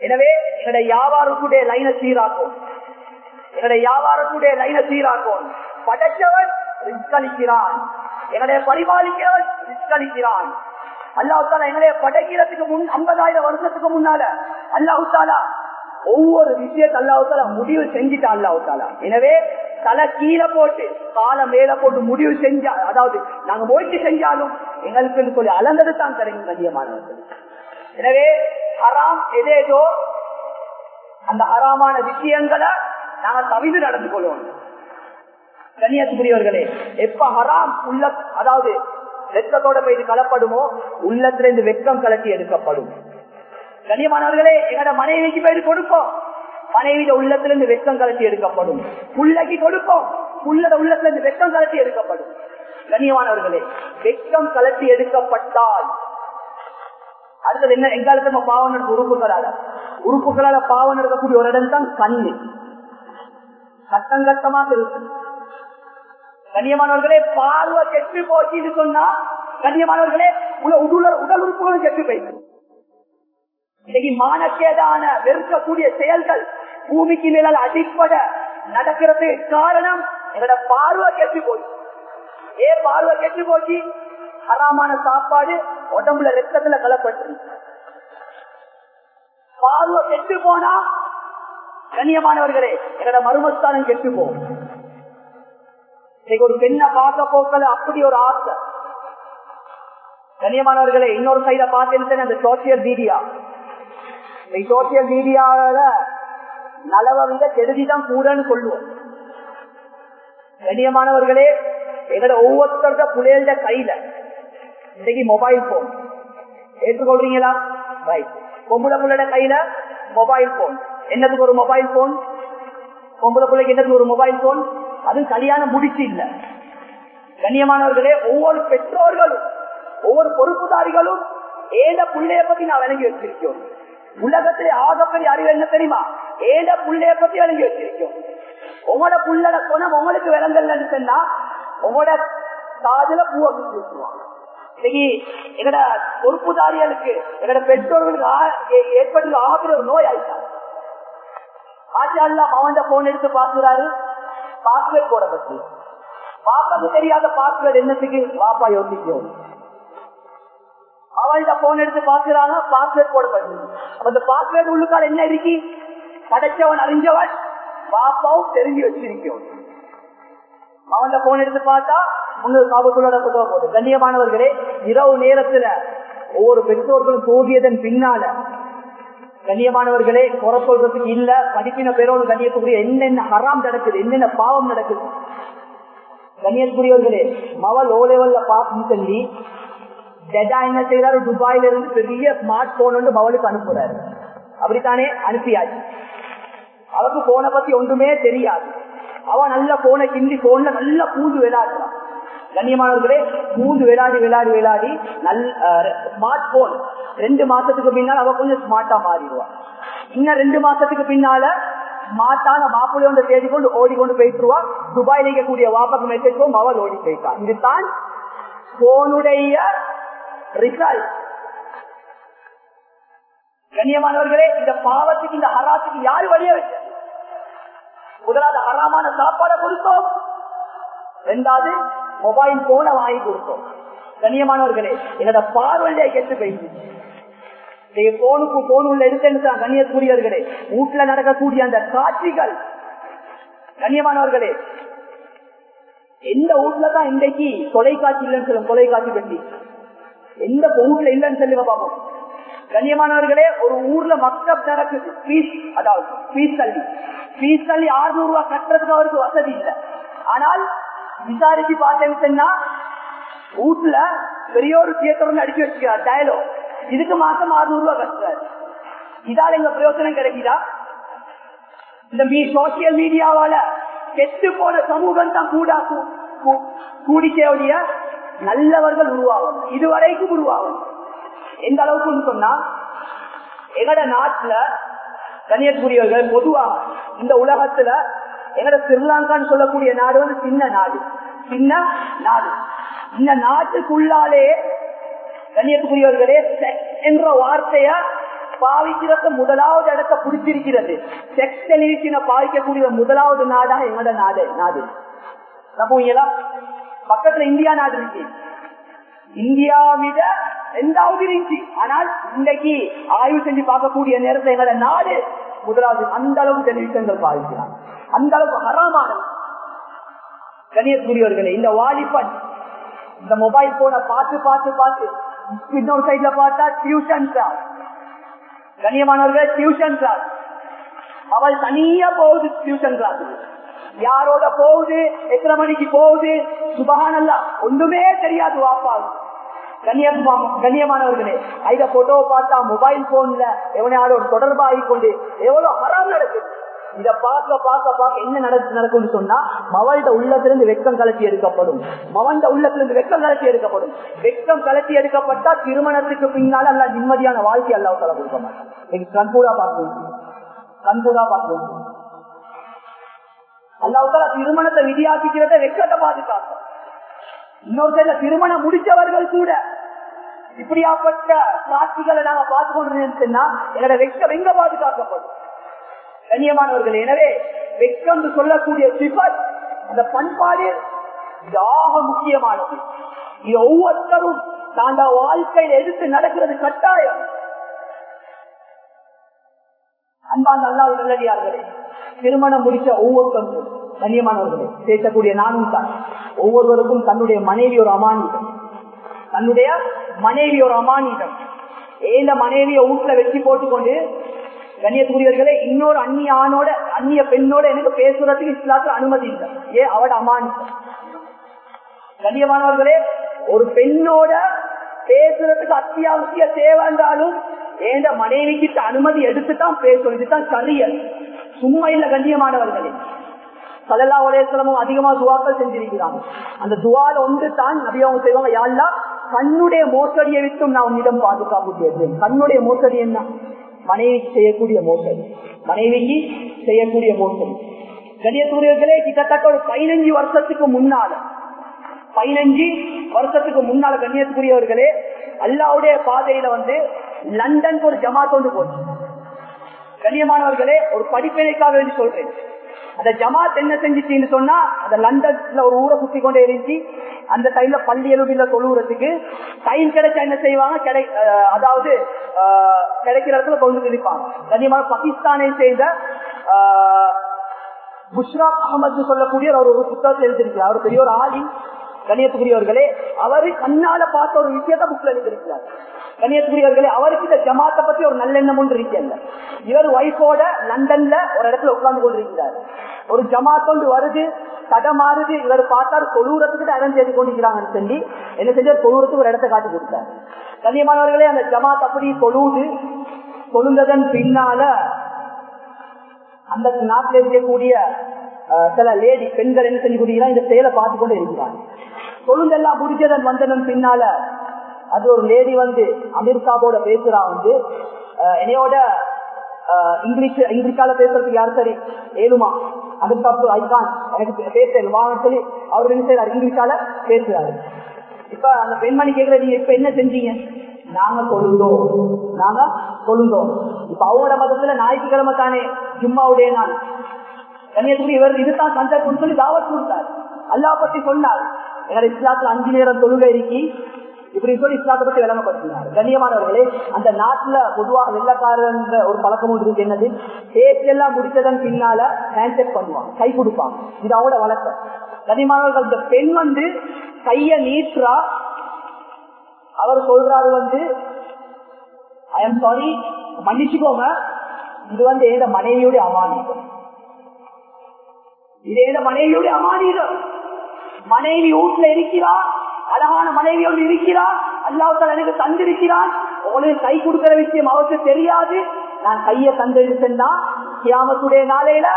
எனவே எங்களுடைய வியாபாரத்துடைய லைனை சீராக்கும். என்னுடைய வியாபாரத்துடைய லைனை சீராக்கும். படைச்சவன் ரிஸ்கலிக்கிறான் எங்களுடைய பரிபாலிக்கிறவன் ரிஸ்க் அல்லாஹால எங்களைய படைக்கிறதுக்கு முன் ஐம்பதாயிரம் வருஷத்துக்கு முன்னால அல்லாஹாலா ஒவ்வொரு விஷயத்தை அல்லாஹால முடிவு செஞ்சுட்டா அல்லாஹாலா எனவே தலை கீழே போட்டு காலை மேல போட்டு முடிவு செஞ்சா அதாவது நாங்க முயற்சி செஞ்சாலும் எங்களுக்கு சொல்லி அளந்தது தான் கிடைக்கும் கண்ணியமானவர்கள் எனவே ஹராம் எதேதோ அந்த ஹராமான விஷயங்களை நாங்க தவிர்த்து நடந்து கொள்வோம் கண்ணியத்துக்குரியவர்களே எப்ப ஹராம் உள்ள அதாவது வெக்கத்தோட போயிட்டு கலப்படுமோ? உள்ளத்திலிருந்து வெக்கம் கலட்டி எடுக்கப்படும். கண்ணியமானவர்களே எங்களோட மனைவிக்கு போய் கொடுப்போம் மனைவியில உள்ளத்திலிருந்து வெக்கம் கலட்டி எடுக்கப்படும். புள்ளைக்கு கொடுப்போம் புள்ளட உள்ளத்திலிருந்து வெக்கம் கலட்டி எடுக்கப்படும். கண்ணியமானவர்களே வெக்கம் கலட்டி எடுக்கப்பட்டால் அடுத்தது என்ன? எங்காலத்து நம்ம பாவம் நடக்கும் உறுப்புகளால. உறுப்புகளால பாவம் இருக்கக்கூடிய ஒரு இடம் தான் கண்ணு. கட்டம் கட்டமாக இருக்கும். கண்ணியமானவர்களே பார்வை கெட்டு போச்சுன்னு சொன்னா கண்ணியமானவர்களே உள்ள உடல் உடல் உறுப்புகளும் கெட்டு போயிருக்கு இன்னைக்கு மானக்கேதான வெறுக்கக்கூடிய செயல்கள் பூமிக்கு நிழல் அடிப்பட நடக்கிறது காரணம் எங்களோட பார்வை கெட்டு போச்சு. ஏன் பார்வை கெட்டு போச்சு? ஹராமான சாப்பாடு உடம்புல ரத்தத்துல கலப்பட்டு பார்வை கெட்டு போனா கண்ணியமானவர்களே எங்களோட மருமஸ்தானம் கெட்டு போகும். இன்னைக்கு ஒரு பெண்ணை பார்க்க போக்கல அப்படி ஒரு ஆசை. கண்ணியமானவர்களே இன்னொரு சைட பார்த்தேன்னு அந்த சோசியல் மீடியா சோசியல் மீடியாவில நலவங்க கெடுதிதான் கூடன்னு சொல்லுவோம். கண்ணியமானவர்களே எங்கட ஒவ்வொருத்தருட புலையல்ட கையில இன்னைக்கு மொபைல் போன் ஏற்றுக்கொள்றீங்களா? ரைட் பொம்பளை புள்ளட கையில மொபைல் போன் என்னதுக்கு ஒரு மொபைல் போன் பொம்பளை பிள்ளைக்கு என்னதுக்கு ஒரு மொபைல் போன் அது கல்யாணம் முடிச்சு இல்ல. கண்ணியமானவர்களே ஒவ்வொரு பெற்றோர்களும் ஒவ்வொரு பொறுப்புதாரிகளும் ஏத பிள்ளைய பத்தி நான் விளங்கி வச்சிருக்கோம் உலகத்திலே ஆகப்பெரிய அறிவு என்ன தெரியுமா? ஏத பிள்ளைய பத்தி விளங்கி வச்சிருக்கோம் உங்களோட புள்ளட சொன்ன உங்களுக்கு விளங்கலன்னு சொன்னா உங்களோட காதுல பூவை வச்சுருவாங்க. இன்னைக்கு எங்கட பொறுப்புதாரிகளுக்கு எங்கட பெற்றோர்களுக்கு ஏற்பட்டு ஆகிற ஒரு நோய் ஆயிட்டாங்க ஆச்சாரியா அவன் போன் எடுத்து பாக்குறாரு பாஸ்வேர்ட் போட பத்தி. பாப்பாக்கு தெரியாத பாஸ்வேர்ட் என்னத்துக்கு? பாப்பா யோசிக்கும் அவள்கிட்ட போன் எடுத்து பாக்குறாங்க பாஸ்வேர்ட் போட பத்தி. அந்த பாஸ்வேர்ட் உள்ளுக்கால என்ன இருக்கு? படைச்சவன் அறிஞ்சவன் பாப்பாவும் தெரிஞ்சு வச்சிருக்கோம். அவன் போன் எடுத்து பார்த்தா முன்னூறு காபத்தோட போது கண்ணியமானவர்களே இரவு நேரத்துல ஒவ்வொரு பெற்றோர்களும் போகியதன் பின்னால கண்ணியமானவர்களே குறை சொல்றதுக்கு இல்ல படிப்பின பேரோடு கண்ணியத்துக்குரிய என்னென்ன ஹராம் நடக்குது என்னென்ன பாவம் நடக்குது? கண்ணியத்துக்குரியவர்களே மவல் ஓ லெவல்ல பாசம் சொல்லி டெடா என்ன செய்யறாரு துபாயில இருந்து பெரிய ஸ்மார்ட் போன் வந்து மவலுக்கு அனுப்புறாரு. அப்படித்தானே? அனுப்பியாச்சு. அவருக்கு போனை பத்தி ஒன்றுமே தெரியாது. அவன் நல்ல போனை கிண்டி போன்ல நல்ல பூந்து விளையாடுறான். கண்ணியமானவர்களே பூந்து விளையாடி விளையாடி விளையாடி நல் ஸ்மார்ட் போன் ரெண்டு மாசத்துக்கு பின்னால் அவ கொஞ்சம் ஸ்மார்ட்டா மாறிடுவான் இன்னும் ரெண்டு மாசத்துக்கு பின்னால ஸ்மார்ட்டான மாப்பிள்ளையோட தேடி கொண்டு ஓடி கொண்டு போயிட்டுருவா. துபாயில் இருக்கக்கூடிய வாப்பாக்கு மெசேஜ் போகும் அவள் ஓடி போயிட்டா. இதுதான் போனுடைய ரிசல்ட் கண்ணியமானவர்களே இந்த பாவத்துக்கு இந்த ஹராத்துக்கு யாரு வழிய வச்ச முதலாவது ஹராமான சாப்பாடை கொடுத்தோம். ரெண்டாவது மொபைல் போன வாங்கி கொடுத்தோம். கண்ணியமானவர்களே என்னோட பார்வையிலே கெட்டு போயிடுச்சு. போனுக்கு போன் உள்ள எடுத்து கண்ணியக்கூடியவர்களே வீட்டுல நடக்கக்கூடிய அந்த காட்சிகள் கண்ணியமானவர்களே எந்த வீட்டுல தான் இன்றைக்கு தொலைக்காட்சி இல்லைன்னு சொல்லும் தொலைக்காட்சி பற்றி எந்த வீட்டுல இல்லைன்னு சொல்லி பார்ப்போம் கண்ணியமானவர்களே ஒரு ஊர்ல மக்கள் நடக்குது பீஸ் அதாவது பீஸ் தள்ளி. பீஸ் தள்ளி ஆறுநூறு ரூபாய் கட்டுறதுக்கு அவருக்கு வசதி இல்லை. ஆனால் விசாரிச்சு பார்த்தேன்னு வீட்டுல பெரிய ஒரு தியேட்டர் அடிச்சு வச்சுக்கிறார் டயலோ இதுக்கு மாசம் அறுநூறு ரூபாய் கட்டுறாரு. இதால எங்க பிரயோஜனம் கிடைக்குதா? இந்த சோசியல் மீடியாவால கெட்டு போன சமூகம் தான் கூடா கூடிக்கையுடைய நல்லவர்கள் உருவாகும். இதுவரைக்கும் உருவாகும். எந்த அளவுக்கு சொன்னா எங்கட நாட்டுல கன்னியாகுமரியவர்கள் பொதுவாக இந்த உலகத்துல எங்கட ஸ்ரீலங்கான்னு சொல்லக்கூடிய நாடு வந்து சின்ன நாடு. சின்ன நாடு. இந்த நாட்டுக்குள்ளாலே கண்ணியத்துக்குரியவர்களே என்ற வார்த்தைய பாவிக்கிறத முதலாவது இடத்தை பிடிச்சிருக்கிறது. செக்ஸ் டெலிவிஷனை பாவிக்கக்கூடிய முதலாவது நாடா எங்கட நாடு நாடு. நம்புவீங்களா பக்கத்துல இந்தியா நாடு இருக்கு. இந்தியாவிட ரெண்டாவது இருந்துச்சு ஆனால் இன்றைக்கு ஆய்வு செஞ்சு பார்க்கக்கூடிய நேரத்தில் எங்களோட நாடு முதலாவது அந்த அளவு டெலிவிஷன்கள் பாவிக்கிறாங்க. அந்த அளவுக்கு ஹராமானது கணியக்கூடியவர்களே இந்த வாலிபன் இந்த மொபைல் போனை பார்த்து பார்த்து பார்த்து இன்னொரு சைட்ல பார்த்தா டியூஷன் கிளாஸ் கணியமானவர்களே டியூஷன் கிளாஸ் அவள் தனியா போகுது டியூஷன் கிளாஸ் யாரோட போகுது எத்தனை மணிக்கு போகுது? சுபகானல்லா ஒண்ணுமே தெரியாது வாப்பா கண்ணியமானவர்களே ஐத போட்டோ பார்த்தா மொபைல் போன்ல எவனையாரோ தொடர்பாகி கொண்டு எவ்வளவு ஹராம் நடக்குது. இத பார்க்க பார்க்க பார்க்க என்ன நடக்கு நடக்கும்னு சொன்னா மவள்ட உள்ளத்திலிருந்து வெக்கம் கலட்டி எடுக்கப்படும். மவன்ட உள்ளத்திலிருந்து வெக்கம் கலட்டி எடுக்கப்படும். வெக்கம் கலட்டி எடுக்கப்பட்டா திருமணத்துக்கு பின்னால அல்ல நிம்மதியான வாழ்க்கை அல்லா தலை கொடுக்க மாட்டான். கண்கூடா பார்க்கணும். கண்கூடா பார்க்கணும். அல்லாவுக்கால திருமணத்தை விதியாக்கிக்கிறத வெக்கத்தை பாதுகாக்கும் இன்னொரு சைட்ல திருமணம் முடிச்சவர்கள் கூட இப்படியாப்பட்ட காட்சிகளை நாங்க பார்த்து என்னோட எங்களோட வெக்கம் எங்க பாதுகாக்கப்படும் கண்ணியமானவர்கள் எனவே வெக்கம் சொல்லக்கூடிய சிபத் அந்த பண்பாடு யாக முக்கியமானது. இது ஒவ்வொருத்தரும் தாண்ட வாழ்க்கையில் எடுத்து நடக்கிறது கட்டாயம். அன்பான் நல்லா நல்லடியார்களே திருமணம் முடிச்ச ஒவ்வொருத்தரும் கண்ணியமானவர்களே பேசக்கூடிய நானும் தான். ஒவ்வொருவருக்கும் தன்னுடைய மனைவி ஒரு அமானிதம். தன்னுடைய மனைவி ஒரு அமானிதம். ஏந்த மனைவியை வீட்டுல வெட்டி போட்டுக்கொண்டு கண்ணியத்துக்குரியவர்களே இன்னொரு அந்நிய ஆணோட அந்நிய பெண்ணோட எனக்கு பேசுறதுக்கு இஸ்லாத்துல அனுமதி இல்லை. ஏ அவட அமான் கண்ணியமானவர்களே ஒரு பெண்ணோட பேசுறதுக்கு அத்தியாவசிய தேவை என்றாலும் ஏண்ட மனைவி கிட்ட அனுமதி எடுத்துதான் பேசணும். இதுதான் சரிய சும்மா இல்ல கண்ணியமானவர்களே. சலல்லா உலகத்திலமும் அதிகமா துவாக்கள் செஞ்சிருக்கிறாங்க. அந்த துவால ஒன்று தான் நபியாவும் செய்வாங்க. யாழ்லா கண்ணுடைய மோசடியை விட்டும் நான் உன்னிடம் பாதுகாப்பு கேட்டேன் கண்ணுடைய மோசடி என்ன? மனைவி செய்யக்கூடிய மோசடி. மனைவிக்கு செய்யக்கூடிய மோசடி. கணியத்துரியர்களே கிட்டத்தட்ட ஒரு பதினஞ்சு வருஷத்துக்கு முன்னால பதினஞ்சு வருஷத்துக்கு முன்னால கண்ணியத்துக்குரியவர்களே அல்லாவுடைய பாதையில வந்து லண்டனுக்கு ஒரு ஜமாத் ஒன்று போச்சு கண்ணியமானவர்களே ஒரு படிப்பினைக்காக வேண்டி சொல்றேன். அந்த ஜமாத் என்ன செஞ்சிச்சுன்னு சொன்னா அந்த லண்டன்ல ஒரு ஊரை சுத்தி கொண்டே இருந்துச்சு. அந்த டைம்ல பள்ளி எழுதில தொழுவுறதுக்கு டைம் கிடைச்சா என்ன செய்வாங்க? கிடை அதாவது கிடைக்கிற இடத்துல கொண்டு கிடைப்பாங்க கண்ணியமான பாகிஸ்தானை சேர்ந்த புஷ்ரா அகமது சொல்லக்கூடிய அவர் ஒரு புத்தகத்தை எழுதியிருக்கிறார். அவர் பெரிய ஒரு ஆளி கணியத்துக்குரியவர்களே அவரு கண்ணால பார்த்த ஒரு விஷயத்த புக்ல எழுதியிருக்கிறார். கணியத்துக்குரியவர்களே அவருக்கு இந்த ஜமாத்தை பத்தி ஒரு நல்லெண்ணம் ஒன்று இருக்கல இவர் ஒய்ஃபோட லண்டன்ல ஒரு இடத்துல உட்கார்ந்து கொண்டிருக்கிறார். ஒரு ஜமாத் ஒன்று வருது தடை மாறுது இவர் பார்த்தார் தொழுறதுக்கு இடம் செய்து கொண்டிருக்கிறாங்கன்னு சொல்லி என்ன செஞ்சார்? தொழுறதுக்கு ஒரு இடத்தை காட்டி கொடுத்தார். கண்ணியமானவர்களே அந்த ஜமாத் அப்படி தொழுது தொழுந்ததன் பின்னால அந்த நாட்டில் இருக்கக்கூடிய சில லேடி பெண்கள் என்ன செஞ்சு இந்த செயலை பார்த்து கொண்டு இருக்கிறாங்க தொழுந்தெல்லாம் முடிஞ்சதன் வந்ததன் பின்னால அது ஒரு லேடி வந்து அமெரிக்காவோட பேசுறா வந்து என்னையோட இங்கிலீஷ் இங்கிலீஷால பேசுறதுக்கு யாரும் சரி? ஏழுமா அமெரிக்கா ஐகான் எனக்கு பேச வாங்கன்னு சொல்லி அவர் என்ன செய்யறாரு இங்கிலீஷால பேசுறாரு. இப்ப அந்த பெண்மணி கேக்குற நீங்க இப்ப என்ன செஞ்சீங்க? நாங்க கொழுந்தோம் நாங்க கொழுந்தோம் இப்ப அவங்களோட மதத்துல ஞாயிற்றுக்கிழமை தானே ஜும்மாவுடைய நாள். கன்னியாகுமரி இவர் இதுதான் சந்தர்ப்பம் சொல்லி தாவத் கொடுத்தார். அல்லாஹ் பத்தி சொன்னார். எங்களை இஸ்லாத்துல அஞ்சு நேரம் தொழுகை இருக்கி இப்படி சொல்லி இஸ்லாத்தை பத்தி விளங்கப்படுத்தினார். கண்ணியமானவர்களே அந்த நாட்டுல பொதுவாக வெள்ளக்காரன் ஒரு பழக்கம் இருக்கு. என்னது? பேச்செல்லாம் முடிச்சதன் பின்னால ஹேண்ட் செக் பண்ணுவாங்க. கை கொடுப்பாங்க. இது அவங்களோட வழக்கம். கண்ணியமானவர்கள் இந்த பெண் வந்து கைய நீற்றா அவர் சொல்றாரு வந்து ஐ எம் சாரி மன்னிச்சுக்கோங்க. இது வந்து ஏத மனைவியுடைய அமானியம் இது மனைவியுடைய அமானிதம் மனைவி வீட்டுல இருக்கிறார் அழகான மனைவியோடு இருக்கிறார் இருக்கிறா எனக்கு தந்திருக்கிறான். உங்களுக்கு கை கொடுக்கிற விஷயம் அவருக்கு தெரியாது. நான் கையை தந்திருச்சேன்னா கியாமத்துடைய நாளையில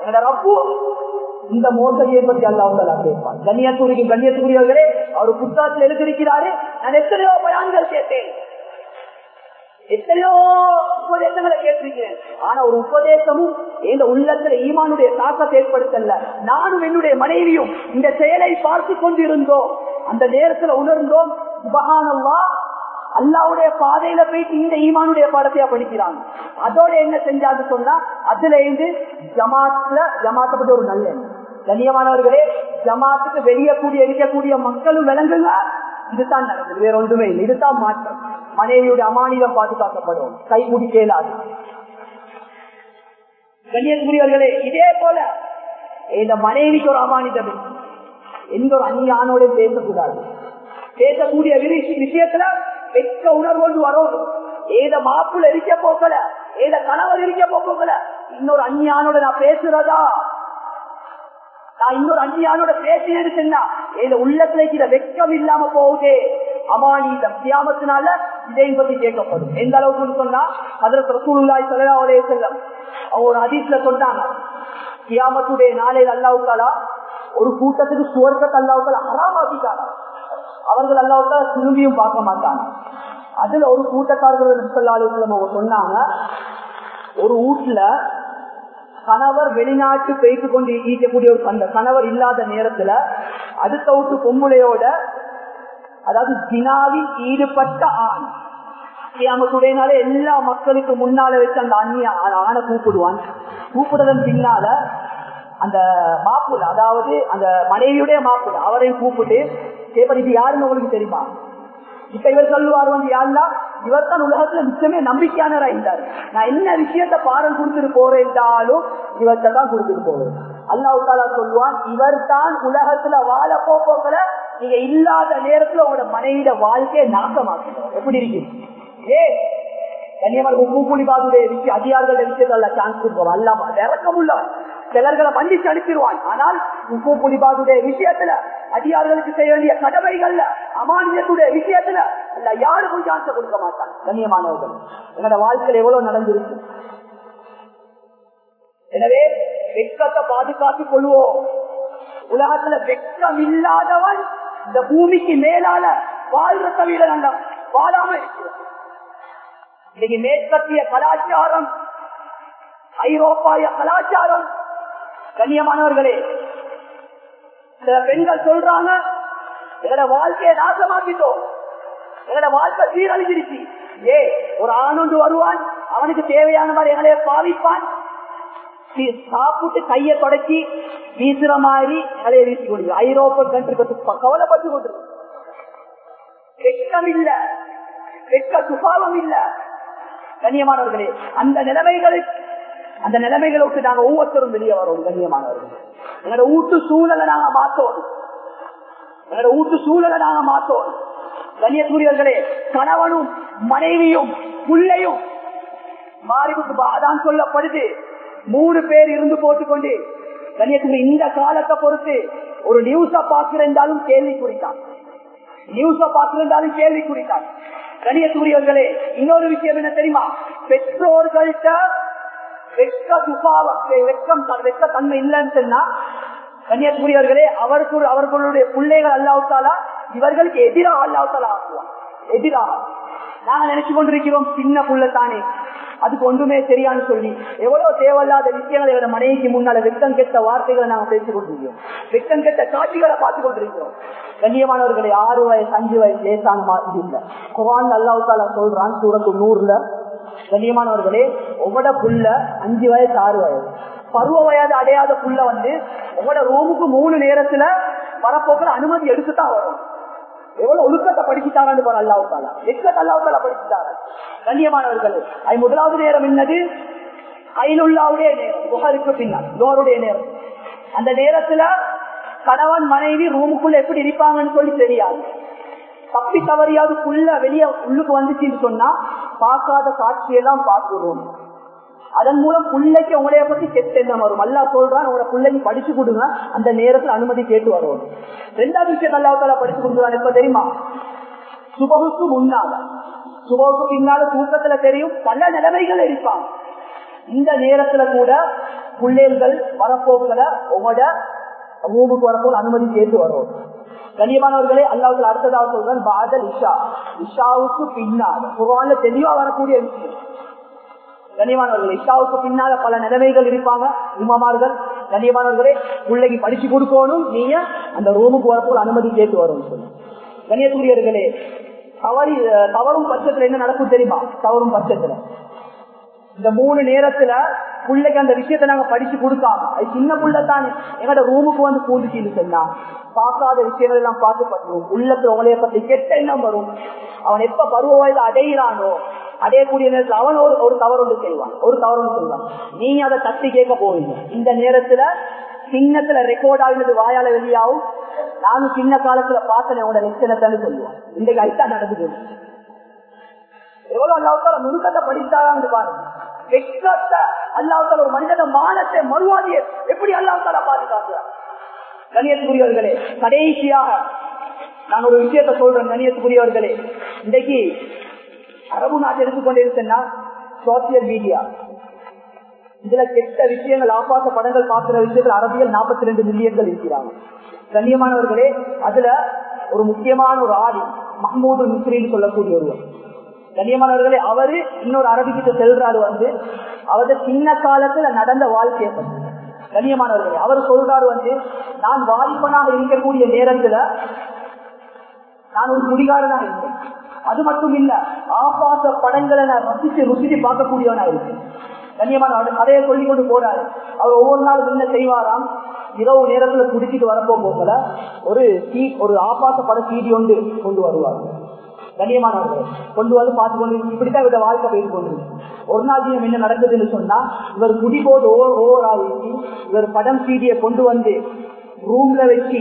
என்னோட ரப்பு இந்த மோசடியை பற்றி அல்லாவுத்தாலா கேட்பான். கண்ணியத்துறைக்கு கண்ணியத்துக்குரியவர்களே அவர் புத்தகத்தில் எழுதியிருக்கிறாரு நான் எத்தனையோ பயான்கள் கேட்டேன். எத்தனையோ உபதேசங்களை கேட்டிருக்கிறேன். ஆனா ஒரு உபதேசமும் எந்த உள்ளத்துல ஈமானுடைய தாக்கத்தை ஏற்படுத்தல. நானும் என்னுடைய மனைவியும் இந்த செயலை பார்த்து கொண்டிருந்தோம். அந்த நேரத்துல உணர்ந்தோம் சுபகானல்லா அல்லாவுடைய பாதையில போயிட்டு இந்த ஈமானுடைய பாடத்தையா படிக்கிறாங்க. அதோட என்ன செஞ்சாங்க சொன்னா அதுல இருந்து ஜமாத்ல ஜமாத்தப்பட்ட ஒரு நல்ல கண்ணியமானவர்களே ஜமாத்துக்கு வெளியே கூடிய இருக்கக்கூடிய மக்களும் விளங்குங்க. இதுதான் நடக்குது வேற ஒன்றுமே இல்லை. இதுதான் மாற்றம். மனைவியுடைய அமானிதம் பாதுகாக்கப்படும். கை மூடி கேளாது. கண்ணியக்குரியவர்களே இதே போல இந்த மனைவிக்கு ஒரு அமானிதம் எந்த ஒரு அந்நியானோட பேசக்கூடாது. பேசக்கூடிய விஷயத்துல வெற்ற உணர்வு கொண்டு வரும். ஏத மாப்புல இருக்க போக்கல ஏத கணவர் இருக்க போக்கல இன்னொரு அந்நியானோட நான் பேசுறதா? நான் இன்னொரு அந்நியானோட பேசினேன்னு சொன்னா இந்த உள்ளத்துல இருக்கிற வெக்கம் இல்லாம போகுதே. இந்த தியாமத்தினால இதையும் பத்தி கேட்கப்படும். எந்த அளவுக்கு சொன்னா அதுல ரசூலுல்லாய் சொல்லலாவுடைய செல்லம் அவங்க ஒரு அதிசல சொன்னாங்க. தியாமத்துடைய நாளையில் அல்லாவுக்காலா ஒரு கூட்டத்துக்கு சுவர்க்கத்தை அல்லாவுக்கால ஹராமாக்கிட்டாங்க. அவர்கள் அல்லாவுக்கால திரும்பியும் பார்க்க மாட்டாங்க. அதுல ஒரு கூட்டத்தார்கள் அவங்க சொன்னாங்க ஒரு வீட்டுல கணவர் வெளிநாட்டு பேய்த்து கொண்டு ஈட்டக்கூடிய ஒரு அந்த கணவர் இல்லாத நேரத்துல அடுத்த வீட்டு பொம்முளையோட அதாவது தினாவில் ஈடுபட்ட ஆண். கியாமத்துடையனால எல்லா மக்களுக்கு முன்னால வச்சு அந்த அந்நிய ஆணை கூப்பிடுவான். கூப்பிடுறதன் பின்னால அந்த மாப்பிள்ள அதாவது அந்த மனைவியுடைய மாப்பிள்ள அவரையும் கூப்பிட்டு கேப்பன் இது யாருன்னு உங்களுக்கு தெரியுமா? இப்ப இவர் சொல்லுவார் வந்து யாருன்னா இவர் தான் உலகத்துல நிச்சயமே நம்பிக்கையானரா இருந்தார். நான் என்ன விஷயத்த பாடம் கொடுத்துட்டு போறேன்டாலும் இவர்கிட்ட தான் கொடுத்துட்டு போவேன். அல்லாஹு தாலா சொல்லுவான் இவர் தான் உலகத்துல வாழ போக்கல நீங்க இல்லாத நேரத்துல உங்களோட மனைவிட வாழ்க்கையை நாசமாக்கணும் எப்படி இருக்கு? ஏ கண்ணியமான பூப்புலிபாதுடைய விஷயம் அதிகாரிகள் விஷயத்துல சான்ஸ் கொடுப்போம். அல்லாம இறக்கம் உள்ளவன் சிலர்களை மன்னிச்சு அனுப்பிடுவான். ஆனால் உப்பு புலிபாதுடைய விஷயத்துல அதிகாரிகளுக்கு செய்ய வேண்டிய கடமைகள்ல அமானியத்துடைய விஷயத்துல அல்ல யாருக்கும் சான்ஸ் கொடுக்க மாட்டான். கண்ணியமானவர்கள் என்னோட வாழ்க்கையில் எவ்வளவு நடந்திருக்கு. எனவே வெக்கத்தை பாதுகாத்துக் கொள்வோம். உலகத்துல வெக்கம் இல்லாதவன் இந்த பூமிக்கு மேலால வாழ்ற தவிர நல்ல வாழாம இன்னைக்கு மேற்கத்திய கலாச்சாரம் ஐரோப்பாய கலாச்சாரம் கண்ணியமானவர்களே சில பெண்கள் சொல்றாங்க எங்களோட வாழ்க்கையை நாசமாக்கிட்டோம். எங்களோட வாழ்க்கை சீரழிஞ்சிருச்சு. ஏ ஒரு ஆணுண்டு வருவான் அவனுக்கு தேவையான மாதிரி எங்களைய பாவிப்பான் சாப்பிட்டு கையை தொடச்சி வீசுற மாதிரி நிறைய வீசி கொண்டு ஐரோப்பிய கண்ட்ரி கவலைப்பட்டு கொண்டு வெட்கம் இல்ல வெட்க சுபாவம் இல்ல. கண்ணியமானவர்களே அந்த நிலைமைகளுக்கு அந்த நிலைமைகளுக்கு நாங்க ஒவ்வொருத்தரும் வெளியே வரோம் கண்ணியமானவர்கள். எங்களோட ஊட்டு சூழலை நாங்க மாத்தோம். எங்களோட ஊட்டு சூழலை நாங்க மாத்தோம். கண்ணியக்குரியவர்களே கணவனும் மனைவியும் பிள்ளையும் மாறிவுக்கு அதான் சொல்லப்படுது. மூணு பேர் இருந்து போட்டுக்கொண்டு கண்ணியத்துக்கு இந்த காலத்தை பொறுத்து ஒரு நியூஸ பார்த்திருந்தாலும் கேள்வி குறித்தான். நியூஸ பார்த்திருந்தாலும் கேள்வி குறித்தான். கண்ணியத்துக்குரியவர்களே இன்னொரு விஷயம் என்ன தெரியுமா? பெற்றோர்கள்ட்ட வெக்க சுபாவம் வெக்கம் வெக்க தன்மை இல்லைன்னு சொன்னா கன்னியாகுமரியவர்களே அவருக்கு அவர்களுடைய பிள்ளைகள் அல்லாவுத்தாலா இவர்களுக்கு எதிராக அல்லாவுத்தாலா ஆக்குவான். எதிராக. நாங்க நினைச்சு கொண்டிருக்கிறோம் சின்ன புள்ளத்தானே தானே. அதுக்கு ஒன்றுமே சரியான்னு சொல்லி. எவ்வளவு தேவையில்லாத விஷயங்களை எங்க மனைவிக்கு முன்னால வெக்கம் கெட்ட வார்த்தைகளை நாங்க பேசிக் கொண்டிருக்கிறோம். வெக்கம் கெட்ட காட்சிகளை பார்த்து கொண்டிருக்கிறோம். கண்ணியமானவர்களை ஆறு வயசு அஞ்சு வயசு லேசான மாதிரி இல்ல. குவான் அல்லாவுத்தாலா சொல்றான் சூரத்து நூறுல கண்ணியமானவர்களே உங்களோட புள்ள அஞ்சு வயசு ஆறு வயசு. பருவ வயது அடையாத புள்ள வந்து ஒவ்வொரு ரூமுக்கு மூணு நேரத்துல வரப்போக்கிற அனுமதி எடுத்துதான் வரும். எவ்வளவு ஒழுக்கத்தை படிச்சுட்டாரான்னு பாரு அல்லாவுத்தாலா எக்கத்தை அல்லாவுத்தால படிச்சுட்டாரா. கண்ணியமானவர்கள் அது முதலாவது நேரம் என்னது? கையிலுள்ளாவுடைய நேரம் புகருக்கு பின்னால் லோருடைய நேரம். அந்த நேரத்துல கணவன் மனைவி ரூமுக்குள்ள எப்படி இருப்பாங்கன்னு சொல்லி தெரியாது. தப்பி தவறியாவது புள்ள வெளியே உள்ளுக்கு வந்துச்சுன்னு சொன்னா பார்க்காத காட்சியெல்லாம் பார்க்கிறோம். அதன் மூலம் பிள்ளைக்கு உங்களைய பத்தி கெட்ட எண்ணம் வரும்? அல்லா சொல்றான் உங்களை பிள்ளைக்கு படிச்சு கொடுங்க. அந்த நேரத்தில் அனுமதி கேட்டு வரும். ரெண்டாவது விஷயம் அல்லாவுக்கால படிச்சு கொடுக்குறான் எப்ப தெரியுமா? சுபகுக்கு முன்னால. சுபகுக்கு பின்னால தூக்கத்துல தெரியும் பல நிலைமைகள் இருப்பாங்க. இந்த நேரத்துல கூட பிள்ளைகள் வரப்போக்கிற உங்களோட ரூமுக்கு வரப்போ அனுமதி கேட்டு வரும். கண்ணியமானவர்களே அல்லாவுக்கு அடுத்ததாக சொல்றேன் பாதல் இஷா. இஷாவுக்கு பின்னால். குரான்ல தெளிவா வரக்கூடிய விஷயம். கண்ணியமானவர்கள் இஷாவுக்கு பின்னால பல நிலைமைகள் இருப்பாங்க உமாமார்கள். கண்ணியமானவர்களே பிள்ளைக்கு படிச்சு கொடுக்கணும் நீங்க அந்த ரூமுக்கு வரப்போல் அனுமதி கேட்டு வரும் சொல்லி. கண்ணியத்துரியர்களே தவறி தவறும் பட்சத்துல என்ன நடக்கும் தெரியுமா? தவறும் பட்சத்துல. இந்த மூணு நேரத்துல பிள்ளைக்கு அந்த விஷயத்த நாங்க படிச்சு கொடுக்காம அது சின்ன பிள்ளை தானே எங்கட ரூமுக்கு வந்து பூந்துச்சின்னு சொன்னா பார்க்காத விஷயங்கள் எல்லாம் பார்த்து பண்ணுவோம் உள்ளத்துல உங்களைய பத்தி கெட்ட எண்ணம் வரும். அவன் எப்ப பருவ வயது அடையிறானோ அடையக்கூடிய நேரத்தில் அவன் ஒரு ஒரு தவறு ஒன்று செய்வான். ஒரு தவறு ஒன்று செய்வான். நீ அதை தட்டி கேட்க போவீங்க. இந்த நேரத்துல சின்னத்துல ரெக்கார்ட் ஆகினது வாயால வெளியாகும். நானும் சின்ன காலத்துல பார்த்தேன் உங்களோட லட்சணத்தை சொல்லுவான். இன்றைக்கு ஐட்டா நடந்துது எவ்வளவு அல்லாவுக்கால நுணுக்கத்தை படித்தாரான்னு பாருங்க. வெக்கத்தை அல்லாவுத்தால ஒரு மனிதன மானத்தை மறுவாதியை எப்படி அல்லாவுக்கால பாதுகாக்கிறார் கணியத்துக்குரியவர்களே கடைசியாக நான் ஒரு விஷயத்த சொல்றேன் கணியத்துக்குரியவர்களே இன்றைக்கு அரபு நாட்டை எடுத்துக்கொண்டிருக்கேன்னா சோசியல் மீடியா இதுல கெட்ட விஷயங்கள் ஆபாச படங்கள் பார்க்கிற விஷயத்தில் அரபியல் நாற்பத்தி ரெண்டு மில்லியன்கள் இருக்கிறாங்க கண்ணியமானவர்களே அதுல ஒரு முக்கியமான ஒரு ஆடி மஹமூது மிஸ்ரின்னு சொல்லக்கூடிய ஒருவர். கண்ணியமானவர்களே அவரு இன்னொரு அரபிக்கிட்ட செல்றாரு வந்து அவரது சின்ன காலத்துல நடந்த வாழ்க்கையை பற்றி. கண்ணியமானவர்களே அவர் சொல்றாரு வந்து நான் வாலிபனாக இருக்கக்கூடிய நேரத்துல நான் ஒரு குடிகாரனாக இருந்தேன். அது மட்டும் இல்ல ஆபாச படங்களை நான் ரசித்து ருசிச்சு பார்க்கக்கூடியவனா இருக்கேன் கண்ணியமான கதையை சொல்லி கொண்டு போறாரு. அவர் ஒவ்வொரு நாளும் என்ன செய்வாராம்? இரவு நேரத்துல குடிச்சிட்டு வரப்போ போகல ஒரு சீ ஒரு ஆபாச பட சீடி ஒன்று கொண்டு வருவார். கண்ணியமானவர்கள் கொண்டு வந்து பார்த்து கொண்டு இப்படித்தான் இவருடைய வாழ்க்கை போயிட்டு கொண்டு ஒரு நாள் தினம் என்ன நடக்குதுன்னு சொன்னா இவர் குடி போது ஓவர் ஓவரா வச்சு இவர் படம் சீடியை கொண்டு வந்து ரூம்ல வச்சு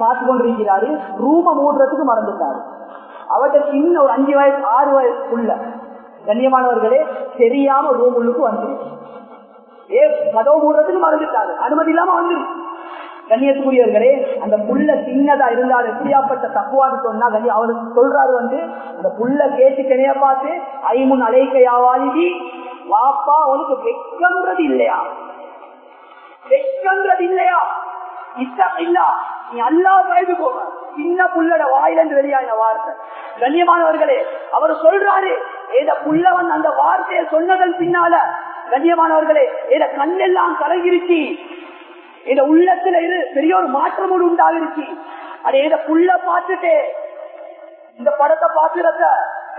பார்த்து கொண்டிருக்கிறாரு. ரூம மூடுறதுக்கு மறந்துட்டாரு. அவர்கிட்ட சின்ன ஒரு அஞ்சு வயசு ஆறு வயசுக்குள்ள கண்ணியமானவர்களே தெரியாம ரூம் உள்ளுக்கு வந்து ஏ கதவு மூடுறதுக்கு மறந்துட்டாரு. அனுமதி இல்லாம வந்துரு கண்ணியத்துக்குரியவர்களே அந்த புள்ள சின்னதா இருந்தால் எப்படியாப்பட்ட தப்புவான்னு சொன்னா கண்ணி அவரு சொல்றாரு வந்து அந்த புள்ள கேட்டு கிணைய பார்த்து ஐமுன் அலைக்கையாவாதி வாப்பா உனக்கு வெக்கன்றது இல்லையா? வெக்கன்றது இல்லையா? இஷ்டம் இல்ல? நீ அல்லா வயது போக சின்ன புள்ளட வாயிலிருந்து வெளியான வார்த்தை. கண்ணியமானவர்களே அவர் சொல்றாரு ஏத புள்ளவன் அந்த வார்த்தையை சொன்னதன் பின்னால கண்ணியமானவர்களே ஏத கண்ணெல்லாம் கலங்கிருச்சு. இந்த உள்ளத்துல இரு பெரிய ஒரு மாற்றம் ஒன்று உண்டாகிருச்சு. அதே இத புள்ள பார்த்துட்டு இந்த படத்தை பாக்குறத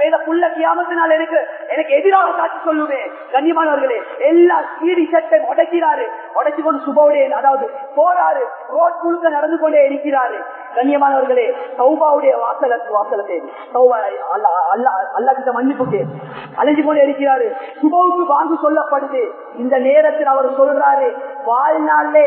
இந்த புள்ள கியாமத்தினால் எனக்கு எனக்கு எதிராக காட்சி சொல்லுவேன் கண்ணியமானவர்களே எல்லா சீடி சட்டை உடைக்கிறாரு. உடைச்சு கொண்டு சுபவுடைய அதாவது போறாரு ரோட் முழுக்க நடந்து கொண்டே இருக்கிறாரு. கண்ணியமானவர்களே சௌபாவுடைய வாசல வாசலத்தை தேடி சௌபா அல்லா கிட்ட மன்னிப்பு கேடு கொண்டே இருக்கிறாரு. சுபவுக்கு வாங்கு சொல்லப்படுது. இந்த நேரத்தில் அவர் சொல்றாரு வாழ்நாளே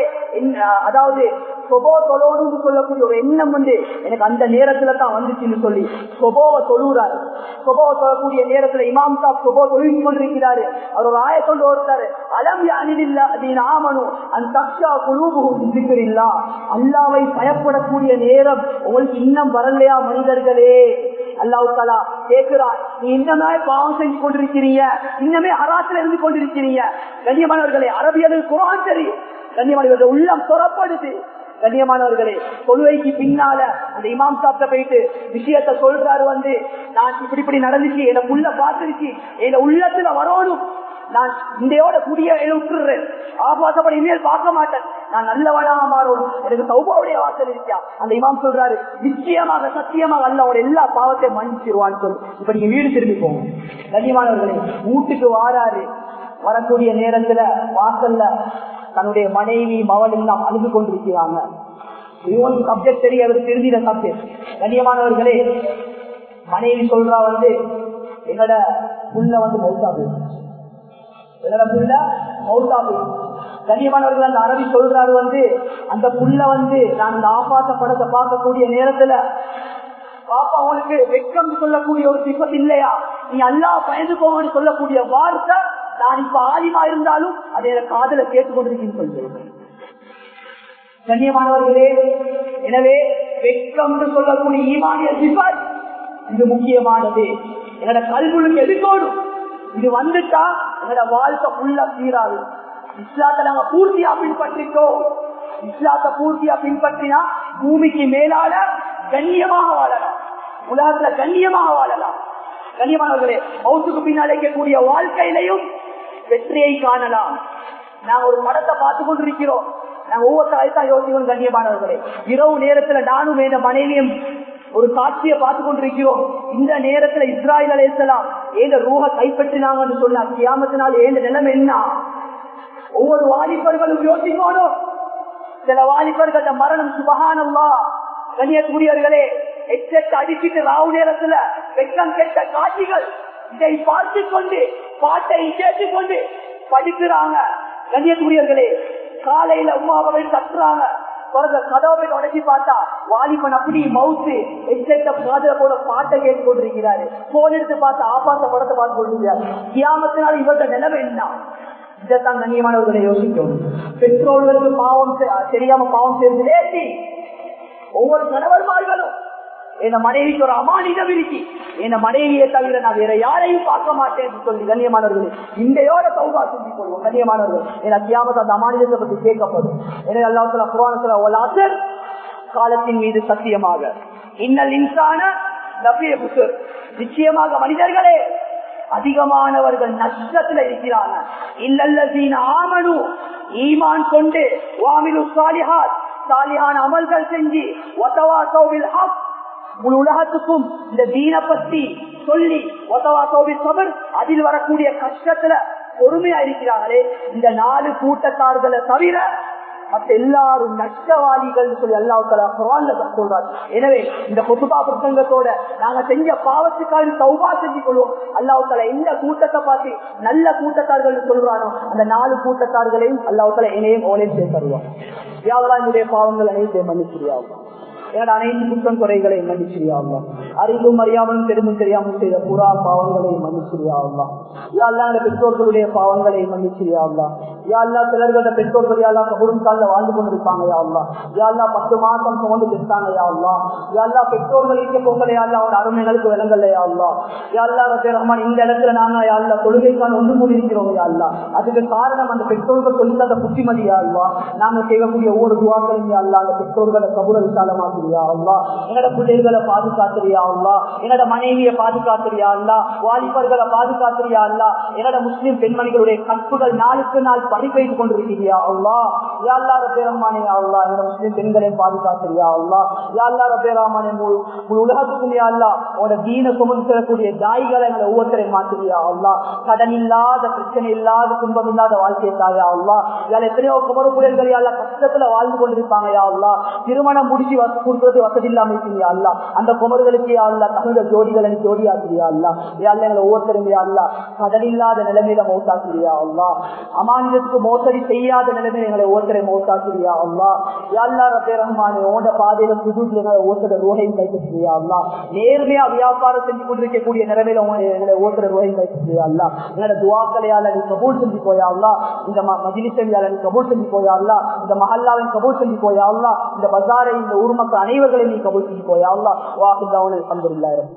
அதாவது சொபோ தொழோடு சொல்லக்கூடிய ஒரு எண்ணம் வந்து எனக்கு அந்த நேரத்துல தான் வந்துச்சுன்னு சொல்லி சொபோவை தொழுகிறாரு. சொபோவை நேரத்துல இமாம் சாப் சுபோ தொழுகி கொண்டிருக்கிறாரு. அவர் ஒரு ஆய கொண்டு ஒருத்தாரு அலம் அணிலில்ல அப்படின்னு ஆமனும் அந்த தக்ஷா குழுபு இல்லா அல்லாவை பயப்படக்கூடிய நேரம் உங்களுக்கு இன்னும் வரலையா மனிதர்களே? அல்லாஹு கேட்கிறார். நீ இன்னமே பாவம் செஞ்சு கொண்டிருக்கிறீங்க. இன்னமே அராத்துல இருந்து கொண்டிருக்கிறீங்க. கண்ணியமானவர்களே அரபியர்கள் குரான் தெரியும். கண்ணியமானவர்கள் உள்ளம் புறப்படுது கண்ணியமானவர்களே தொழுவைக்கு பின்னால அந்த இமாம் சாப்பிட்ட போயிட்டு விஷயத்த சொல்றாரு வந்து நான் இப்படி இப்படி நடந்துச்சு என்ன உள்ள பார்த்துருச்சு என்ன உள்ளத்துல வரணும். நான் இந்தையோட குடிய விட்டுறேன். ஆபாசப்படி இனிமேல் பார்க்க மாட்டேன். நான் நல்லவனாக மாறணும். எனக்கு சௌபாவுடைய வாசல் இருக்கியா? அந்த இமாம் சொல்றாரு நிச்சயமாக சத்தியமாக அல்லாவோட எல்லா பாவத்தையும் மன்னிச்சிருவான்னு சொல்லு. இப்ப நீங்க வீடு திரும்பி போங்க கண்ணியமானவர்களே வீட்டுக்கு வாராரு. வரக்கூடிய நேரத்துல வாசல்ல தன்னுடைய மனைவி மவள் எல்லாம் அழுது கொண்டிருக்கிறாங்க. இவனுக்கு சப்ஜெக்ட் தெரிய அவர் தெரிஞ்சிட சப்ஜெக்ட் கண்ணியமானவர்களே மனைவி சொல்றா வந்து என்னோட புள்ள வந்து மௌத்தா போயிடுச்சு. என்னோட புள்ள? மௌத்தா போயிடுச்சு. கண்ணியமானவர்கள் அந்த அரபி சொல்றாரு வந்து அந்த புள்ள வந்து நான் இந்த ஆபாச படத்தை பார்க்கக்கூடிய நேரத்துல பாப்பா அவனுக்கு வெக்கம் சொல்லக்கூடிய ஒரு சிப்பத் இல்லையா? நீ அல்லா பயந்து போவன்னு சொல்லக்கூடிய வார்த்தை நான் இப்ப ஆதிமா இருந்தாலும் அதை காதல கேட்டுக்கொண்டிருக்கேன்னு சொல்றேன் கண்ணியமானவர்களே எனவே வெக்கம் சொல்லக்கூடிய ஈமானிய சிபாய் இது முக்கியமானது. என்னோட கல்விக்கு எதுக்கோடும் இது வந்துட்டா என்னோட வாழ்க்கை ஃபுல்லா சீராது இஸ்லாத்தை நாங்க பூர்த்தியா பின்பற்றிட்டோம். இஸ்லாத்தை பூர்த்தியா பின்பற்றினா பூமிக்கு மேலான கண்ணியமாக வாழலாம். உலகத்துல கண்ணியமாக வாழலாம். கண்ணியமானவர்களே மௌத்துக்கு பின்னால் அழைக்கக்கூடிய வாழ்க்கையிலையும் வெற்றியை காணலாம். நாங்க ஒரு படத்தை பார்த்து கொண்டிருக்கிறோம். நாங்க ஒவ்வொருத்தரைத்தான் யோசிக்கணும் கண்ணியமானவர்களே. இரவு நேரத்துல நானும் என் மனைவியும் ஒரு காட்சியை பார்த்து கொண்டிருக்கிறோம். இந்த நேரத்துல இஸ்ராயல் அலையலாம் ஏங்க ரூஹ கைப்பற்றினாங்கன்னு சொன்னா கியாமத்தினால் ஏந்த நிலைமை என்ன? ஒவ்வொரு வாலிபர்களும் யோசிக்கணும். சில வாலிபர்கள் மரணம் சுபகானம்மா கண்ணியக்கூடியவர்களே எச்சத்தை அடிச்சிட்டு ராவு நேரத்துல வெக்கம் கெட்ட காட்சிகள் இதை பார்த்து கொண்டு பாட்டை கேட்டுக் கொண்டு படிக்கிறாங்க. கண்ணியக்கூடியவர்களே காலையில உமாவை தட்டுறாங்க. கதவை உடச்சி பார்த்தா வாலிபன் அப்படி மவுத்து எச்சத்த காதல போல பாட்டை கேட்டு கொண்டிருக்கிறாரு போன் எடுத்து பார்த்து ஆபாச படத்தை பார்த்து கொண்டிருக்கிறாரு. கியாமத்தினால் இவர்கிட்ட நிலவு என்ன? இதைத்தான் கண்ணியமானவர்களை யோசிக்கணும் பெற்றோர்களுக்கு பாவம் தெரியாம பாவம் செய்வது லேசி. ஒவ்வொரு கணவர்மார்களும் என் மனைவிக்கு ஒரு அமானிதம் இருக்கு என் மனைவியை தவிர நான் வேற யாரையும் பார்க்க மாட்டேன் சொல்லி கண்ணியமானவர்களே இந்தையோட சௌபா சொல்லி கொள்வோம் கண்ணியமானவர்கள். என் அத்தியாமத்து அந்த அமானிதத்தை பற்றி கேட்கப்படும். எனவே அல்லாத்துல புராணத்துல ஒரு காலத்தின் மீது சத்தியமாக. இன்னல் இன்சான நபிய புத்தர் நிச்சயமாக மனிதர்களே அதிகமானவர்கள் நஷ்டத்துல இருக்கிறாங்க. இல்லல்லதீன ஆமனு ஈமான் கொண்டு வாமிலு சாலிஹாத் சாலிஹான் அமல்கள் செஞ்சு ஒத்தவா சோவில் ஹக் முழு உலகத்துக்கும் இந்த தீன பத்தி சொல்லி ஒத்தவா சபர் அதில் வரக்கூடிய கஷ்டத்துல பொறுமையா இருக்கிறார்களே இந்த நாலு கூட்டத்தார்களை தவிர மற்ற எல்லாரும் நஷ்டவாதிகள் சொல்லி அல்லாஹ் சொல்றாரு. எனவே இந்த பொதுபா புத்தகத்தோட நாங்க செஞ்ச பாவத்துக்காக சௌபா செஞ்சு கொள்வோம். அல்லாஹால எந்த கூட்டத்தை பார்த்து நல்ல கூட்டத்தார்கள் சொல்றானோ அந்த நாலு கூட்டத்தார்களையும் அல்லாஹால இணையும் ஓலையும் சேர்த்து தருவான். யாவெல்லாம் என்னுடைய பாவங்கள் அனைத்தையும் மன்னிச்சிருவாங்க என்னோட அனைத்து குற்றம் குறைகளை மன்னிச்சிரியாவா அறிவும் அறியாமலும் தெரிந்தும் தெரியாமல் செய்த புறா பாவங்களை மன்னிச்சிரியாவா யாழ்லா அந்த பெற்றோர்களுடைய பாவங்களை மன்னிச்சிரியாவா யாழ்லா சிலர்களோட பெற்றோர்கள் யாழ்லா கபுரும் காலில் வாழ்ந்து கொண்டிருப்பாங்க யாழ்லா யாழ்லா பத்து மாசம் சுமந்து பெற்றாங்க யாழ்லா யாழ்லா பெற்றோர்கள் இருக்க போகல யாழ்லா அவன் அருமைகளுக்கு விளங்கல யாழ்லா யாழ்லா ரஹ்மான் இந்த இடத்துல நாங்க யாழ்லா கொள்கைக்கான ஒன்று கூடி இருக்கிறோம் யாழ்லா அதுக்கு காரணம் அந்த பெற்றோர்கள் சொல்லி தந்த புத்திமதி யாழ்லா நாங்க செய்யக்கூடிய ஒவ்வொரு துவாக்களும் யாழ்லா அந்த பெற்றோர்களை கபுர விசாலமாக்குறியா அல்லா பிள்ளைகளை பாதுகாத்துறியா அல்லா மனைவியை பாதுகாத்துறியா அல்லா வாலிபர்களை பாதுகாத்துறியா அல்லா முஸ்லிம் பெண்மணிகளுடைய கற்புகள் நாளுக்கு நாள் படிப்பைத்துக் கொண்டிருக்கிறியா அல்லா யாழ்லார பேரம்மானே அல்லா என்னோட முஸ்லிம் பெண்களை பாதுகாத்துறியா அல்லா பேராமானே அல்லா உன்னோட தீன சுமந்து தாய்களை எங்களை மாத்துறியா அல்லா கடன் இல்லாத பிரச்சனை இல்லாத துன்பம் இல்லாத வாழ்க்கையை தாயா அல்லா யாழ் எத்தனையோ குமர புயல்கள் யாழ்லா கஷ்டத்துல வாழ்ந்து கொண்டிருப்பாங்க யா அல்லா திருமணம் முடிச்சு கொடுக்கறது வசதி இல்லாம இருக்கிறியா அல்ல அந்த குமர்களுக்கு அல்ல தகுந்த ஜோடிகளை ஜோடியாக்குறியா அல்ல யாழ்ல எங்களை ஒவ்வொருத்தரும் அல்ல கடன் இல்லாத நிலைமையில மௌத்தாக்குறியா அல்லா அமானியத்துக்கு மோசடி செய்யாத நிலைமையில எங்களை ஒவ்வொருத்தரை மௌத்தாக்குறியா அல்லா யாழ்லா ரபே ரஹ்மான் ஓட பாதையில புதுசுல எங்களை ஒவ்வொருத்தர ரோகையும் கைப்பற்றியா அல்லா நேர்மையா வியாபாரம் செஞ்சு கொண்டிருக்கக்கூடிய நிலைமையில எங்களை ஒவ்வொருத்தர ரோகையும் கைப்பற்றியா அல்ல எங்களோட துவாக்கலையால நீ கபூல் செஞ்சு போயா அல்லா இந்த மஜிலிசையால நீ கபூல் செஞ்சு போயா அல்லா இந்த மஹல்லாவின் கபூல் செஞ்சு போயா அல்லா இந்த பசாரை இந்த ஊர் மக்கள் அனைவர்களையும் நீ கபூல் செஞ்சு போயா அல்லா வாக்குதாவுன் அலமதுல்லாயிரம்